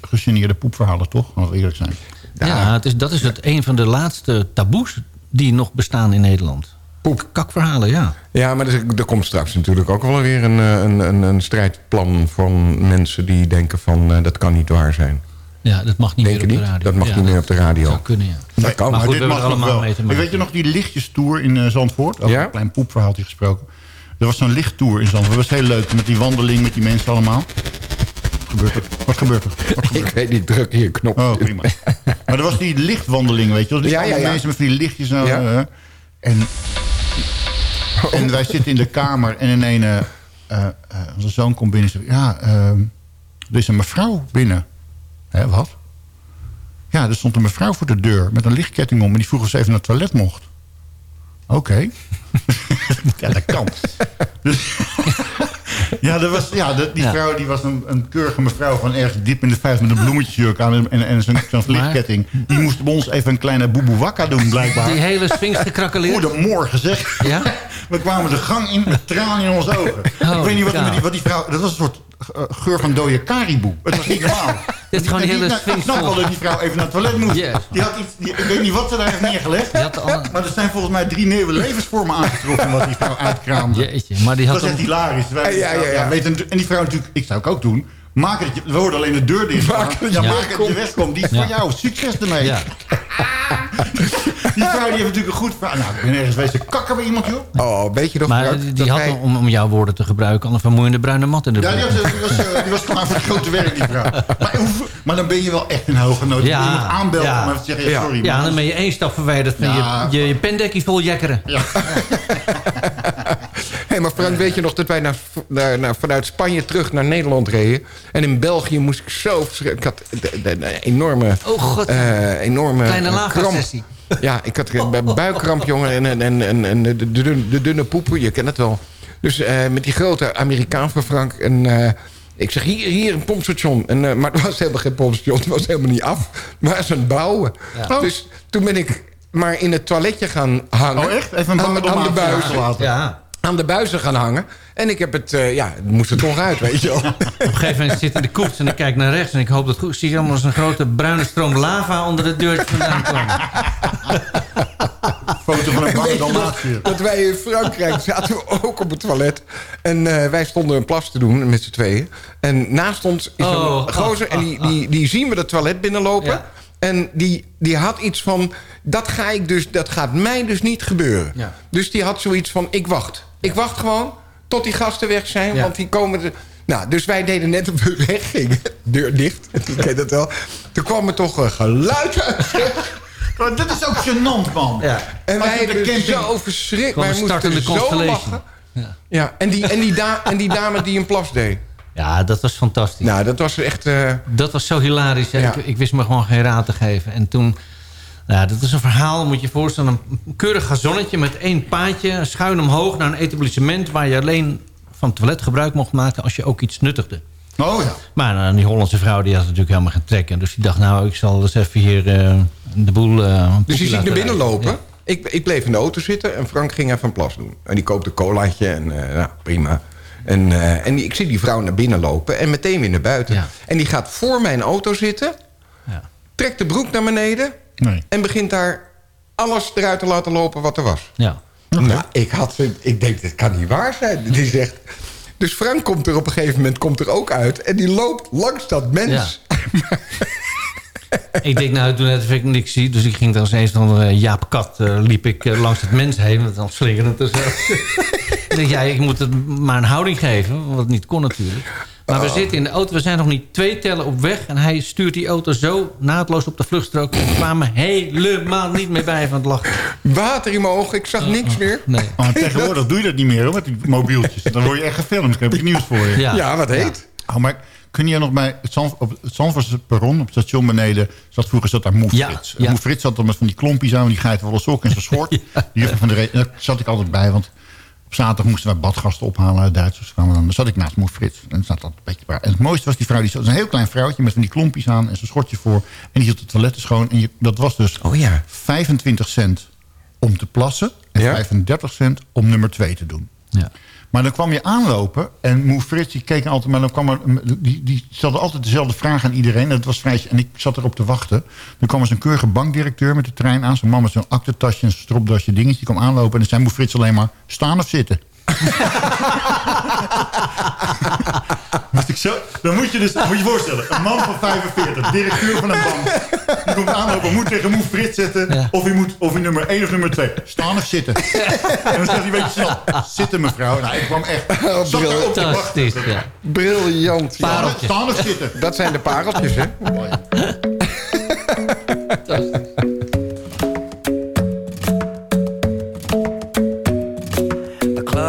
gegeneerde poepverhalen, toch? Als we eerlijk zijn. Ja, het is, dat is het, een van de laatste taboes die nog bestaan in Nederland. poep. kakverhalen, ja. Ja, maar er, er komt straks natuurlijk ook wel weer een, een, een, een strijdplan van mensen die denken van eh, dat kan niet waar zijn. Ja, dat mag niet Denk meer op de radio. Dat mag Ja, niet meer op de radio. zou kunnen, ja. Dat kan. Maar goed, dit we mag allemaal wel. mee te Ik maken. weet je nog die lichtjestoer in eh, Zandvoort? Over Ja? een klein poepverhaaltje gesproken. Er was zo'n lichttour in Zandvoort. Dat was heel leuk. Met die wandeling met die mensen allemaal. Wat gebeurt er? Wat gebeurt er? Wat Ik gebeurt er? weet niet, druk hier knop. Oh, prima. maar er was die lichtwandeling, weet je wel. Dus Ja, ja, ja, ja. mensen met die lichtjes. Zo, Ja. eh, en, en wij zitten in de kamer en in een... eh, onze zoon komt binnen en zegt... Ja, ehm, er is een mevrouw binnen. Hè, wat? Ja, er stond een mevrouw voor de deur met een lichtketting om... en die vroeg of ze even naar het toilet mocht. Oké. ja, dat kan. Dus, ja, dat was, ja dat, die Ja. vrouw die was een, een keurige mevrouw van ergens diep in de vijf... met een bloemetjesjurk aan en, en, en zo'n zo'n lichtketting. Die moest bij ons even een kleine boeboewakka doen, blijkbaar. Die hele sphinx gekrakkeleerd. Goedemorgen, zeg. Ja? We kwamen de gang in met tranen in onze ogen. ik weet niet wat, met die, wat die vrouw... Dat was een soort eh, geur van dode kariboe. Het was niet normaal. Dit is gewoon die hele nou, Ik snap wel dat die vrouw even naar het toilet moest. Yes. Die had iets, die- ik weet niet wat ze daar heeft neergelegd. Die had al- Maar er zijn volgens mij drie nieuwe levensvormen aangetroffen... wat die vrouw uitkraamde. Jeetje, maar die Dat had was echt hem- hilarisch. Wij, Ja, ja, ja. weet en die vrouw natuurlijk... Ik zou het ook doen. Maak het, we hoorden alleen de deur dicht. Maak dat ja, je maak je wegkomt. Die is Ja. voor jou. Succes ermee. Ja. Die vrouw die heeft natuurlijk een goed verhaal. Nou, ik ben ergens wezen kakken bij iemand, joh. Oh, weet je nog... Maar die had, om, om jouw woorden te gebruiken... al een vermoeiende bruine mat in de Ja, die, die, was, eh, die was klaar voor het grote werk, die vrouw. Maar, maar dan ben je wel echt een hoge noot. Ja, Ja, iemand aanbellen ja. zeggen, ja, Ja. sorry. Ja, maar- dan ben je één stap verwijderd van Ja. je, je, je pendekkie vol jekkeren. Hé, maar Frank, weet je nog dat wij naar, naar, naar- vanuit Spanje terug naar Nederland reden? En in België moest ik zo... Ik had de enorme... Oh god, eh, enorme kleine. Ja, ik had een buikkramp, jongen. En, en, en, en, en de, de, dunne- de dunne poepen, je kent het wel. Dus eh, met die grote Amerikaan van Frank. En eh, ik zeg, hier, hier een pompstation. En, eh, maar het was helemaal geen pompstation. Het was helemaal niet af. Maar is aan het bouwen. Ja. Dus toen ben ik maar in het toiletje gaan hangen. Oh, echt? Even een aan, aan de buis. Ja. Aan de buizen gaan hangen. En ik heb het, eh, ja, het moest er toch uit, weet je wel. Op een gegeven moment zit in de koets en ik kijk naar rechts... en ik hoop dat goed zie je allemaal als een grote bruine stroom lava... onder de deur vandaan kwam. Foto van een En bange dat wij in Frankrijk zaten we ook op het toilet. En eh, wij stonden een plas te doen met z'n tweeën. En naast ons is Oh, een gozer. oh, en die, die, die zien we het toilet binnenlopen. Ja. En die, die had iets van... Dat, ga ik dus, dat gaat mij dus niet gebeuren. Ja. Dus die had zoiets van... Ik wacht. Ik wacht gewoon tot die gasten weg zijn. Ja. Want die komen... Er, nou, dus wij deden net op we weggingen. Deur dicht. Ik ken dat wel. Toen kwam er toch een geluid uit. Maar dit is ook gênant, man. Ja. En wij hebben camping- zo verschrikt. Wij moesten zo lachen. Ja. Ja, en die, en, die en die dame die een plas deed. ja, dat was fantastisch. Nou, dat was echt... eh, Dat was zo hilarisch. Ja. Ik, ik wist me gewoon geen raad te geven. En toen... Nou, ja, dat is een verhaal, moet je je voorstellen. Een keurig gazonnetje met één paadje... schuin omhoog naar een etablissement... waar je alleen van toilet gebruik mocht maken... als je ook iets nuttigde. Oh ja. Maar nou, die Hollandse vrouw die had natuurlijk helemaal geen trek. Dus die dacht, nou, ik zal dus even hier eh, de boel... eh, dus je ziet naar binnen lopen. Ja. Ik, ik bleef in de auto zitten en Frank ging even een plas doen. En die koopt een colaatje en eh, nou, prima. En, eh, en die- ik zie die vrouw naar binnen lopen en meteen weer naar buiten. Ja. En die gaat voor mijn auto zitten... Ja. trekt de broek naar beneden... Nee. en begint daar alles eruit te laten lopen wat er was. Ja. Nou, ik, had, ze- ik denk, dit kan niet waar zijn. Die zegt... Dus Frank komt er op een gegeven moment komt er ook uit... en die loopt langs dat mens. Ik denk, nou, toen of ik niks zie. Dus ik ging als een of andere Jaap Kat... eh, liep ik eh, langs het mens heen. Want dan slingerend en zo. ik denk, ja, ik moet het maar een houding geven. Wat niet kon natuurlijk. Maar we zitten in de auto. We zijn nog niet twee tellen op weg. En hij stuurt die auto zo naadloos op de vluchtstrook. We kwamen helemaal niet meer bij van het lachen. Water in mijn ogen, ik zag niks meer. Nee. Maar tegenwoordig doe je dat niet meer hoor, met die mobieltjes. Dan word je echt gefilmd. Dan heb ik nieuws voor je. Ja. Ja, wat heet? Oh, maar kun je nog bij het, Zand, op het Zandvoortse perron, op het station beneden... Zat vroeger zat daar Moe Ja, Frits. ja. Moe Frits zat er met van die klompjes aan... die geitenwolle sok en zijn schort. Die van de re- Daar zat ik altijd bij, want... Op zaterdag moesten wij badgasten ophalen uit Duitsers. Kwamen dan, dan zat ik naast Moe Frits. En, zat dat een beetje en het mooiste was die vrouw, die zat een heel klein vrouwtje... met van die klompjes aan en zijn schortje voor. En die hield de toiletten schoon. En je, dat was dus Oh ja. 25 cent om te plassen... en Ja. 35 cent om nummer 2 te doen. Ja. Maar dan kwam je aanlopen en Moe Frits die keek altijd, maar dan kwam er, die, die stelde altijd dezelfde vraag aan iedereen. Dat was vrij, en ik zat erop te wachten. Dan kwam er zo'n keurige bankdirecteur met de trein aan. Zo'n man met zo'n aktentasje en zo'n stropdasje dingetje. Die kwam aanlopen en dan zei Moe Frits alleen maar staan of zitten. Moest ik zo, dan moet je dus moet je voorstellen, een man van 45, directeur van een bank. Die komt aanlopen, moet tegen Moe Frits zetten. Ja. Of hij moet of hij nummer 1 of nummer 2. Staan of zitten. En dan zegt hij, weet je snel, zitten mevrouw. Nou, ik kwam echt, zat erop te wachten. Ja. Briljant. Ja. Staan of zitten. Dat zijn de pareltjes, hè? The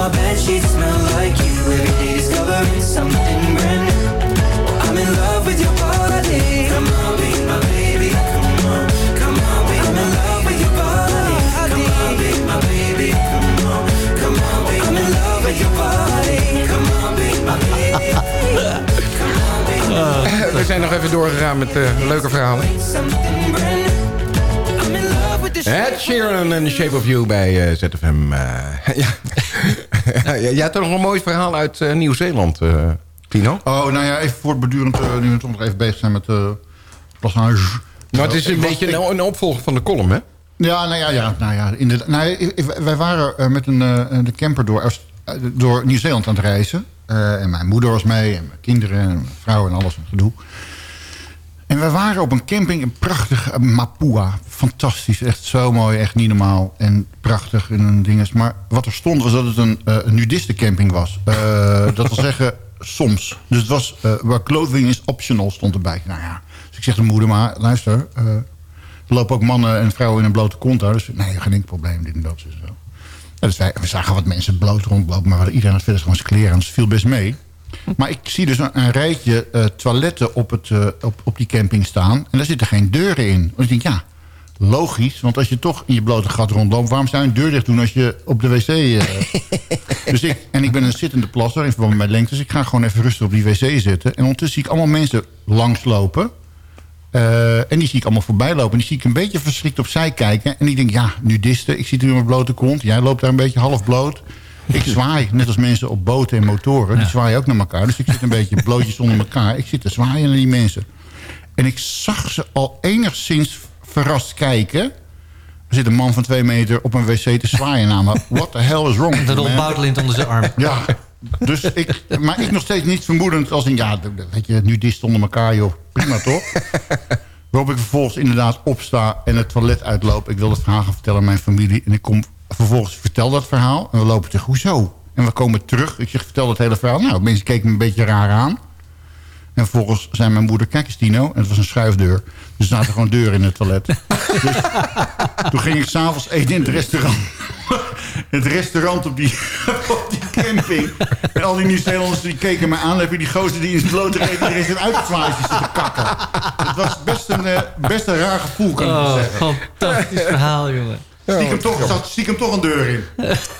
My bed sheets smell like you. Every day discovering something brand new. I'm in love with your body. Come on, be my baby. Come on, come on, be I'm in love with your body. Come on, be my baby. Come on, come on, be I'm in love with your body. Come on, be my baby. Come on, be my We zijn nog even doorgegaan met eh, leuke verhalen. Ed Sheeran en The Shape of You bij eh, ZFM. eh, ja. Jij had toch nog een mooi verhaal uit eh, Nieuw-Zeeland, eh, Tino? Oh, nou ja, even voortbedurend, eh, nu we toch nog even bezig zijn met uh, Plassage. Maar het is een Ik was- beetje ik- een, opvolger van de column, hè? Ja, nou ja, ja, nou ja inderdaad. Nou, wij waren met een, de camper door, door Nieuw-Zeeland aan het reizen. En mijn moeder was mee, en mijn kinderen, en mijn vrouw en alles en gedoe. En we waren op een camping, een prachtig eh, Mapua. Fantastisch, echt zo mooi, echt niet normaal. En prachtig in een. Maar wat er stond was dat het een, een nudistencamping was. Eh, dat wil zeggen, soms. Dus het was, waar clothing is optional stond erbij. Nou ja, dus ik zeg de moeder, maar luister... er lopen ook mannen en vrouwen in een blote kont daar. Dus nee, geen enkel probleem, dit en dat. Dus, zo. Dus we zagen wat mensen bloot rondlopen, maar iedereen had verder gewoon zijn kleren. Dus het viel best mee. Maar ik zie dus een, een rijtje eh, toiletten op, het, eh, op, op die camping staan. En daar zitten geen deuren in. Dus ik denk, ja, logisch. Want als je toch in je blote gat rondloopt... waarom zou je een deur dicht doen als je op de wc... eh, dus ik, en ik ben een zittende plasser in verband met mijn lengte. Dus ik ga gewoon even rustig op die wc zitten. En ondertussen zie ik allemaal mensen langslopen. En die zie ik allemaal voorbij lopen. En die zie ik een beetje verschrikt opzij kijken. En ik denk, ja, nudisten. Ik zit hier met blote kont. Jij loopt daar een beetje half bloot. Ik zwaai, net als mensen op boten en motoren. Die zwaaien ook naar elkaar. Dus ik zit een beetje blootjes onder elkaar. Ik zit te zwaaien naar die mensen. En ik zag ze al enigszins verrast kijken. Er zit een man van twee meter op een wc te zwaaien naar me. What the hell is wrong? Rob man? Boutelint onder zijn arm. Ja, dus ik, maar ik nog steeds niet vermoedend als een... Ja, weet je, nudisten onder elkaar, joh. Prima, toch? Waarop ik vervolgens inderdaad opsta en het toilet uitloop. Ik wil het gaan vertellen aan mijn familie. En ik kom vervolgens, vertel dat verhaal. En we lopen terug, hoezo? En we komen terug. Ik zeg, vertel het hele verhaal. Nou, mensen keken me een beetje raar aan. En vervolgens zei mijn moeder, kijk eens Tino. En het was een schuifdeur. Dus er zaten gewoon deuren in het toilet. Dus toen ging ik s'avonds eten in het restaurant. Het restaurant op die, op die camping. En al die Nieuw-Zeelanders die keken me aan. Dan heb je die gozer die in zijn blote reet er is een zit te kakken. Het was best een, eh, best een raar gevoel, kan ik wel Oh, zeggen. fantastisch verhaal, jongen. Stiekem toch, er zat stiekem toch een deur in.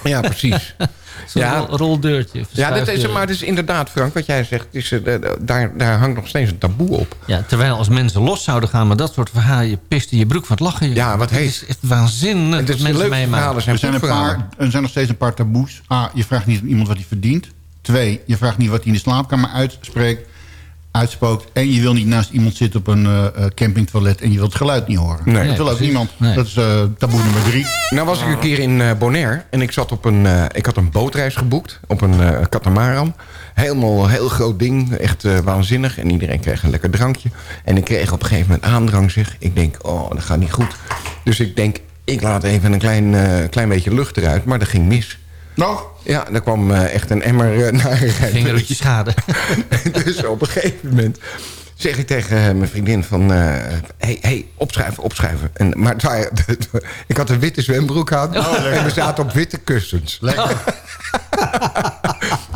Ja, precies. Zo'n Ja. rol- roldeurtje. Ja, dat is, maar het is inderdaad, Frank, wat jij zegt. Het is, eh, eh, daar, daar hangt nog steeds een taboe op. Ja, terwijl als mensen los zouden gaan met dat soort verhalen... je pist in je broek van het lachen. joh. Ja, wat Het heet. is echt waanzinnig En dat de mensen leuke meemaken. zijn Er zijn, een paar, er zijn nog steeds een paar taboes. A, je vraagt niet aan iemand wat hij verdient. Twee, je vraagt niet wat hij in de slaapkamer uitspreekt, uitspookt. En je wil niet naast iemand zitten op een eh, eh, campingtoilet... en je wilt het geluid niet horen. Nee. dat wil ook niemand. Nee. Dat is eh, taboe nummer drie. Nou was ik een keer in eh, Bonaire en ik, zat op een, eh, ik had een bootreis geboekt op een eh katamaran. Helemaal heel groot ding, echt eh, waanzinnig. En iedereen kreeg een lekker drankje. En ik kreeg op een gegeven moment aandrang zeg. Ik denk, oh, dat gaat niet goed. Dus ik denk, ik laat even een klein, eh, klein beetje lucht eruit. Maar dat ging mis. Nou, Ja, er kwam eh, echt een emmer uh, narigheid. Vingertje schade. dus op een gegeven moment zeg ik tegen eh, mijn vriendin van... eh hey, hey, opschuiven, opschuiven. En, maar ik had een witte zwembroek aan. en we zaten op witte kussens.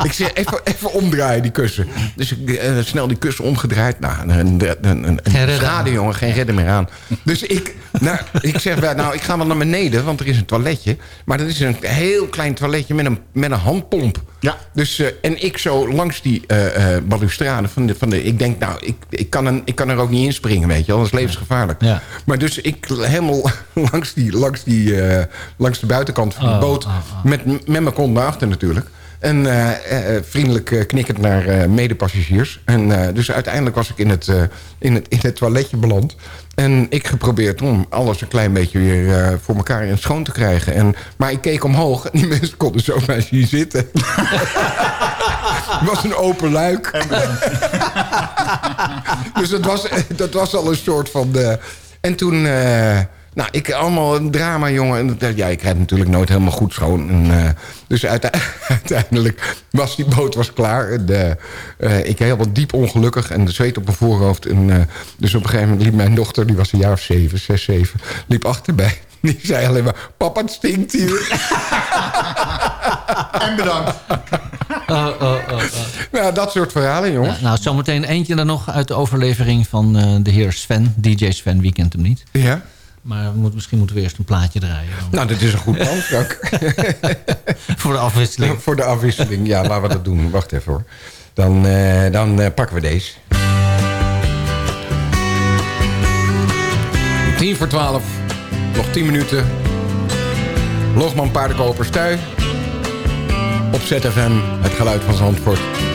ik zeg, even, even omdraaien die kussen. Dus ik eh, snel die kussen omgedraaid. Nou, een, een, schade, jongen. Geen redden meer aan. Dus ik, nou, ik zeg, wel, nou, ik ga wel naar beneden. Want er is een toiletje. Maar dat is een heel klein toiletje met een, met een handpomp. Ja. Dus, en ik zo langs die balustrade van de, van de... Ik denk, nou, ik, ik, kan een, ik kan er ook niet inspringen, weet je wel. Dat is levensgevaarlijk. Ja. Maar dus ik helemaal langs, die, langs, die, eh, langs de buitenkant van de Oh, boot... oh, oh. Met, met mijn kont naar achter natuurlijk. En eh, eh, vriendelijk knikkend naar medepassagiers. En dus uiteindelijk was ik in het, in, het, in het toiletje beland. En ik geprobeerd om alles een klein beetje weer voor elkaar en schoon te krijgen. En, maar ik keek omhoog en die mensen konden zo mij zien zitten. Het was een open luik. dus dat was, dat was al een soort van... eh, en toen... eh, nou, ik allemaal een drama, jongen. En dat- ja, ik rijd natuurlijk nooit helemaal goed schoon. En, eh, dus uite- uiteindelijk was die boot was klaar. En, eh, eh, ik helemaal diep ongelukkig en de zweet op mijn voorhoofd. En, eh, dus op een gegeven moment liep mijn dochter, die was een jaar of zeven, zes, zeven... liep achterbij. Die zei alleen maar, papa, het stinkt hier. En bedankt. Oh, oh, oh, oh. nou, dat soort verhalen, jongens. Ja, nou, zometeen eentje dan nog uit de overlevering van eh, de heer Sven. DJ Sven, wie kent hem niet? Ja. Maar misschien moeten we eerst een plaatje draaien. dan. Nou, dit is een goed plan, Frank. Voor de afwisseling. Voor de afwisseling, ja, laten we dat doen. Wacht even hoor. Dan, eh, dan eh, pakken we deze. 10 voor 12. Nog 10 minuten. Logman Paardenkoper Stuy. Op ZFM, het geluid van Zandvoort.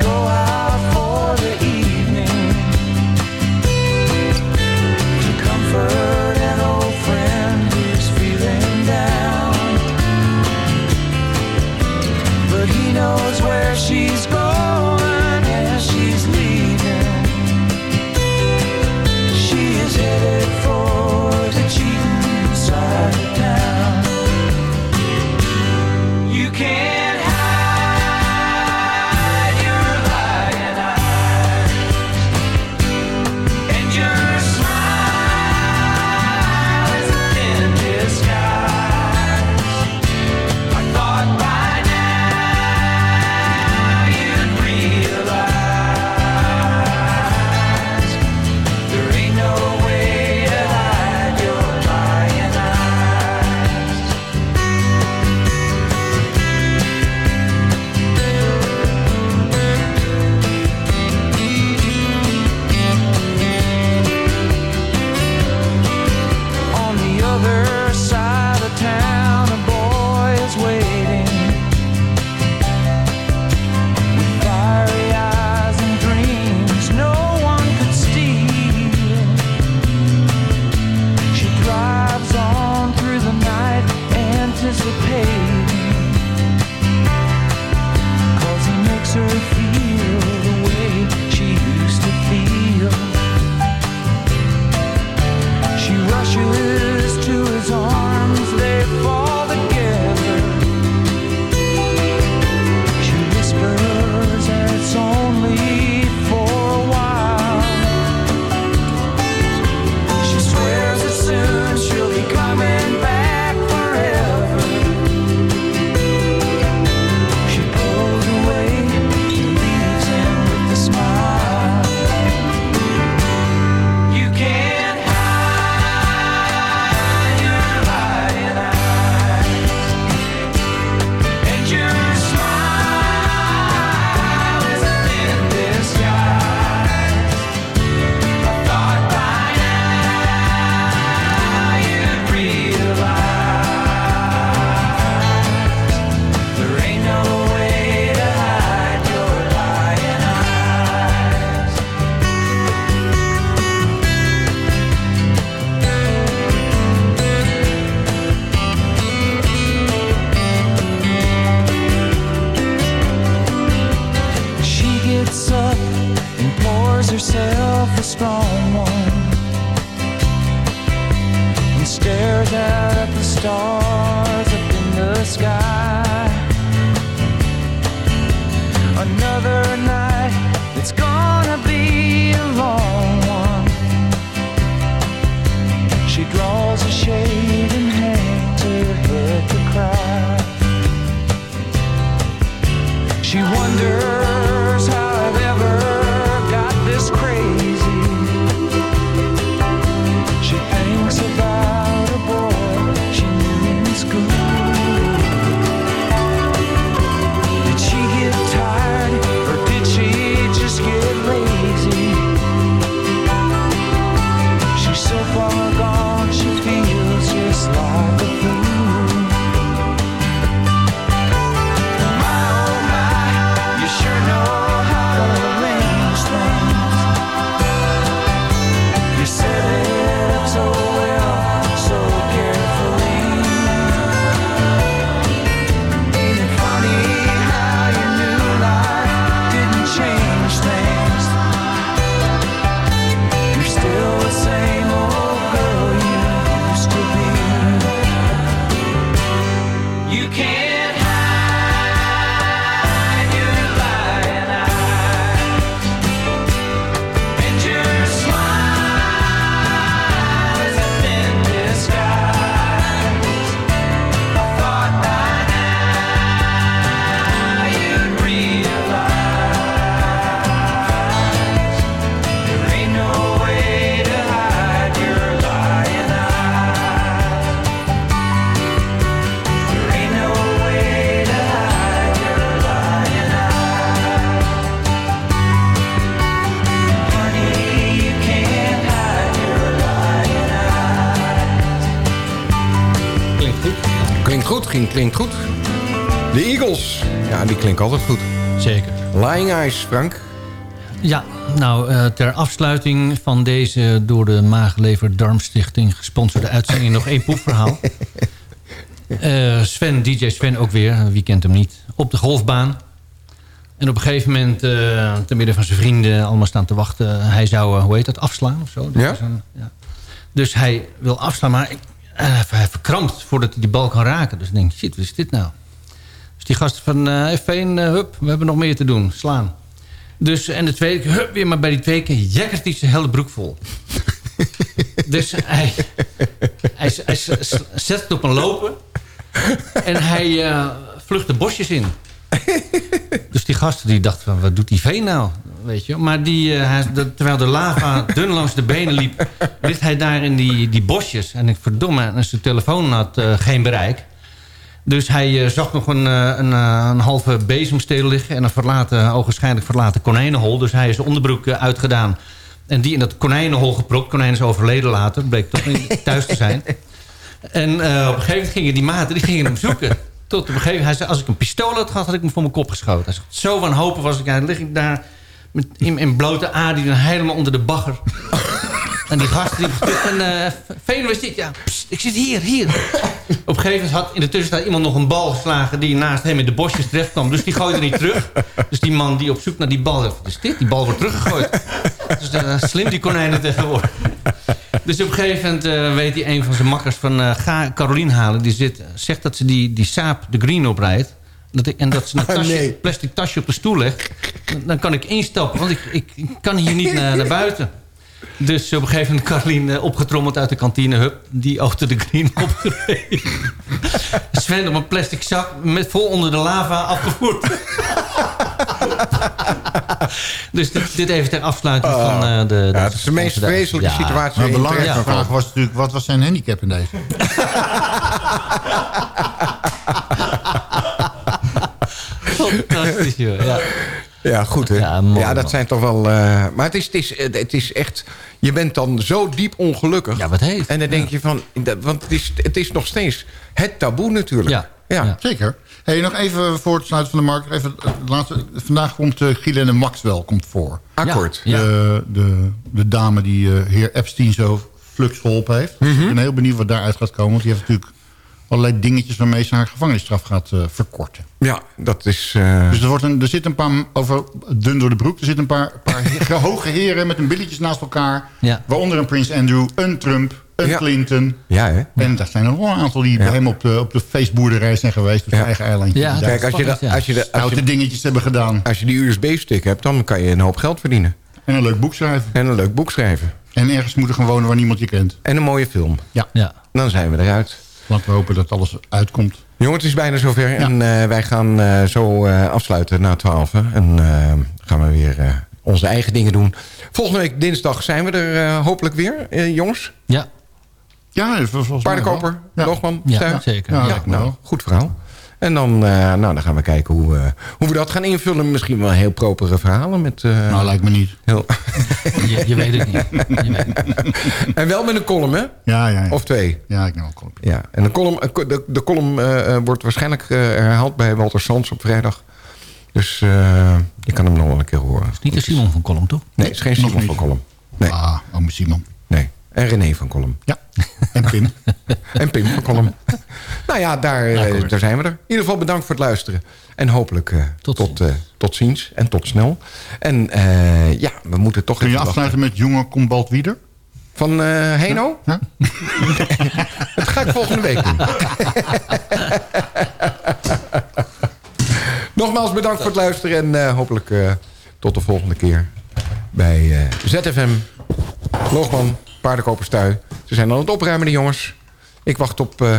Frank. Ja, nou, eh, ter afsluiting van deze door de Maaglever Darmstichting gesponsorde uitzending nog één poepverhaal. Eh, Sven, DJ Sven ook weer, wie kent hem niet, op de golfbaan. En op een gegeven moment, eh te midden van zijn vrienden, allemaal staan te wachten. Hij zou, hoe heet dat, afslaan of zo? Dat Ja? is een- ja. Dus hij wil afslaan, maar hij verkrampt voordat hij die bal kan raken. Dus ik denk, shit, wat is dit nou? Dus die gasten van eh F1, eh, hup, we hebben nog meer te doen, slaan. Dus, en de tweede keer, hup, weer maar bij die twee keer jakkert hij zijn hele broek vol. dus hij, hij, zet het op een lopen. En hij eh, vlucht de bosjes in. Dus die gasten die dachten van, wat doet die veen nou? Weet je? Maar die, eh, hij, terwijl de lava dun langs de benen liep... ligt hij daar in die, die bosjes. En ik verdomme, en zijn telefoon had eh, geen bereik. Dus hij eh, zag nog een, eh, een, eh, een halve bezemsteel liggen... en een verlaten, ogenschijnlijk verlaten konijnenhol. Dus hij is onderbroek uitgedaan. En die in dat konijnenhol gepropt. Konijn is overleden later. Bleek toch niet thuis te zijn. En op een gegeven moment gingen die maten die gingen hem zoeken. Tot op een gegeven moment, hij zei, als ik een pistool had gehad, had ik hem voor mijn kop geschoten. Hij zegt, zo wanhopig was ik. Dan lig ik daar met, in, in blote dan helemaal onder de bagger. En die gast die en eh Veen, waar zit ja? Ik zit hier, hier. Op een gegeven moment had in de tussentijd iemand nog een bal geslagen... die naast hem in de bosjes terecht kwam. Dus die gooide niet terug. Dus die man die op zoek naar die bal... Wat is dit? Die bal wordt teruggegooid. Dus eh, slim die konijnen tegenwoordig. Dus op een gegeven moment eh, weet hij een van zijn makkers van... eh, ga Carolien halen. Die zit, zegt dat ze die, die saap de green oprijdt. Dat ik, en dat ze een Ah, tasje, nee. plastic tasje op de stoel legt. Dan, dan kan ik instappen, want ik, ik, ik kan hier niet naar, naar buiten. Dus op een gegeven moment Carolien eh, opgetrommeld uit de kantine. Hup, die auto de green opgereden. Sven op een plastic zak met vol onder de lava afgevoerd. dus dit, dit even ter afsluiting van eh, de, de... Ja, het is de meest vreselijke Ja. situatie. Maar de belangrijkste vraag was natuurlijk... wat was zijn handicap in deze? Fantastisch, joh. Ja. Ja, goed hè. Ja, dat man. zijn toch wel... eh, maar het is, het, is, het is echt... Je bent dan zo diep ongelukkig. Ja, wat heet. En dan denk je van... Want het is, het is nog steeds het taboe natuurlijk. Ja. ja. Ja. Zeker. Hey, nog even voor het sluiten van de markt. Even, het laatste, vandaag komt uh, Ghislaine Maxwell komt voor. Akkoord. Ja. De, de, de dame die eh, heer Epstein zo flux geholpen heeft. Dus ik ben heel benieuwd wat daaruit gaat komen. Want die heeft natuurlijk allerlei dingetjes waarmee ze haar gevangenisstraf gaat eh, verkorten. Ja, dat is... eh, Dus er, wordt een, er zit een paar, over dun door de broek... er zitten een paar, paar hoge heren met hun billetjes naast elkaar. Ja. Waaronder een Prins Andrew, een Trump, een Ja. Clinton. ja, hè? En daar zijn er nog wel een aantal die bij hem op de, op de feestboerderij zijn geweest. Op zijn Ja. eigen eilandje. Ja, daar Kijk, als je, de, Ja. als, je de, als, je, dingetjes hebben gedaan. als je die USB-stick hebt... dan kan je een hoop geld verdienen. En een leuk boek schrijven. En een leuk boek schrijven. En ergens moeten gaan wonen waar niemand je kent. En een mooie film. Ja. Dan zijn we eruit. Laten we hopen dat alles uitkomt. Jongen, het is bijna zover. En eh, wij gaan eh, zo eh, afsluiten na 12. En gaan we weer eh, onze eigen dingen doen. Volgende week dinsdag zijn we er eh, hopelijk weer, jongens. Ja. Ja, volgens mij Paardenkoper. Ja. Loogman, Ja, zeker. Ja, nou, goed verhaal. En dan, eh, nou, dan gaan we kijken hoe, eh, hoe we dat gaan invullen. Misschien wel heel propere verhalen. Met, eh, Nou, lijkt me niet. heel Je, je weet het niet. Je weet het niet. en wel met een column, hè? Ja, ja, ja. Of twee. Ja, ik kan wel komen. Ja, en de column, de, de column eh, eh, wordt waarschijnlijk eh, herhaald bij Walter Sands op vrijdag. Dus eh, je kan hem nog wel een keer horen. Niet de Simon van Kolm, toch? Nee, het is geen Simon van Kolm. Nee, Ah, ome Simon. En René van Kolm. Ja, en Pim. En Pim van Kolm. nou ja, daar, eh, daar zijn we er. In ieder geval bedankt voor het luisteren. En hopelijk eh, Tot tot, ziens. eh, tot ziens en tot snel. En ja, we moeten toch Kun je afsluiten met jongen komt bald wieder? Van Heno? Ja? Dat ga ik volgende week doen. Nogmaals bedankt voor het luisteren. En hopelijk tot de volgende keer. Bij ZFM. Loogman, paardenkoperstui. Ze zijn aan het opruimen, de jongens. Ik wacht op, eh,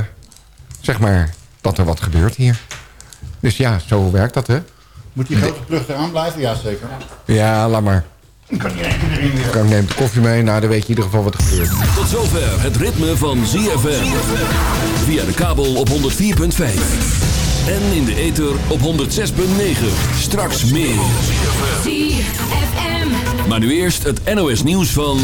zeg maar, dat er wat gebeurt hier. Dus ja, zo werkt dat, hè? Moet die grote plug eraan blijven? Ja, zeker. Ja, laat maar. Kan niet eentje erin weer. Ik neem de koffie mee. Nou, dan weet je in ieder geval wat er gebeurt. Tot zover het ritme van ZFM. Via de kabel op 104.5. En in de ether op 106.9. Straks meer. ZFM. Maar nu eerst het NOS nieuws van...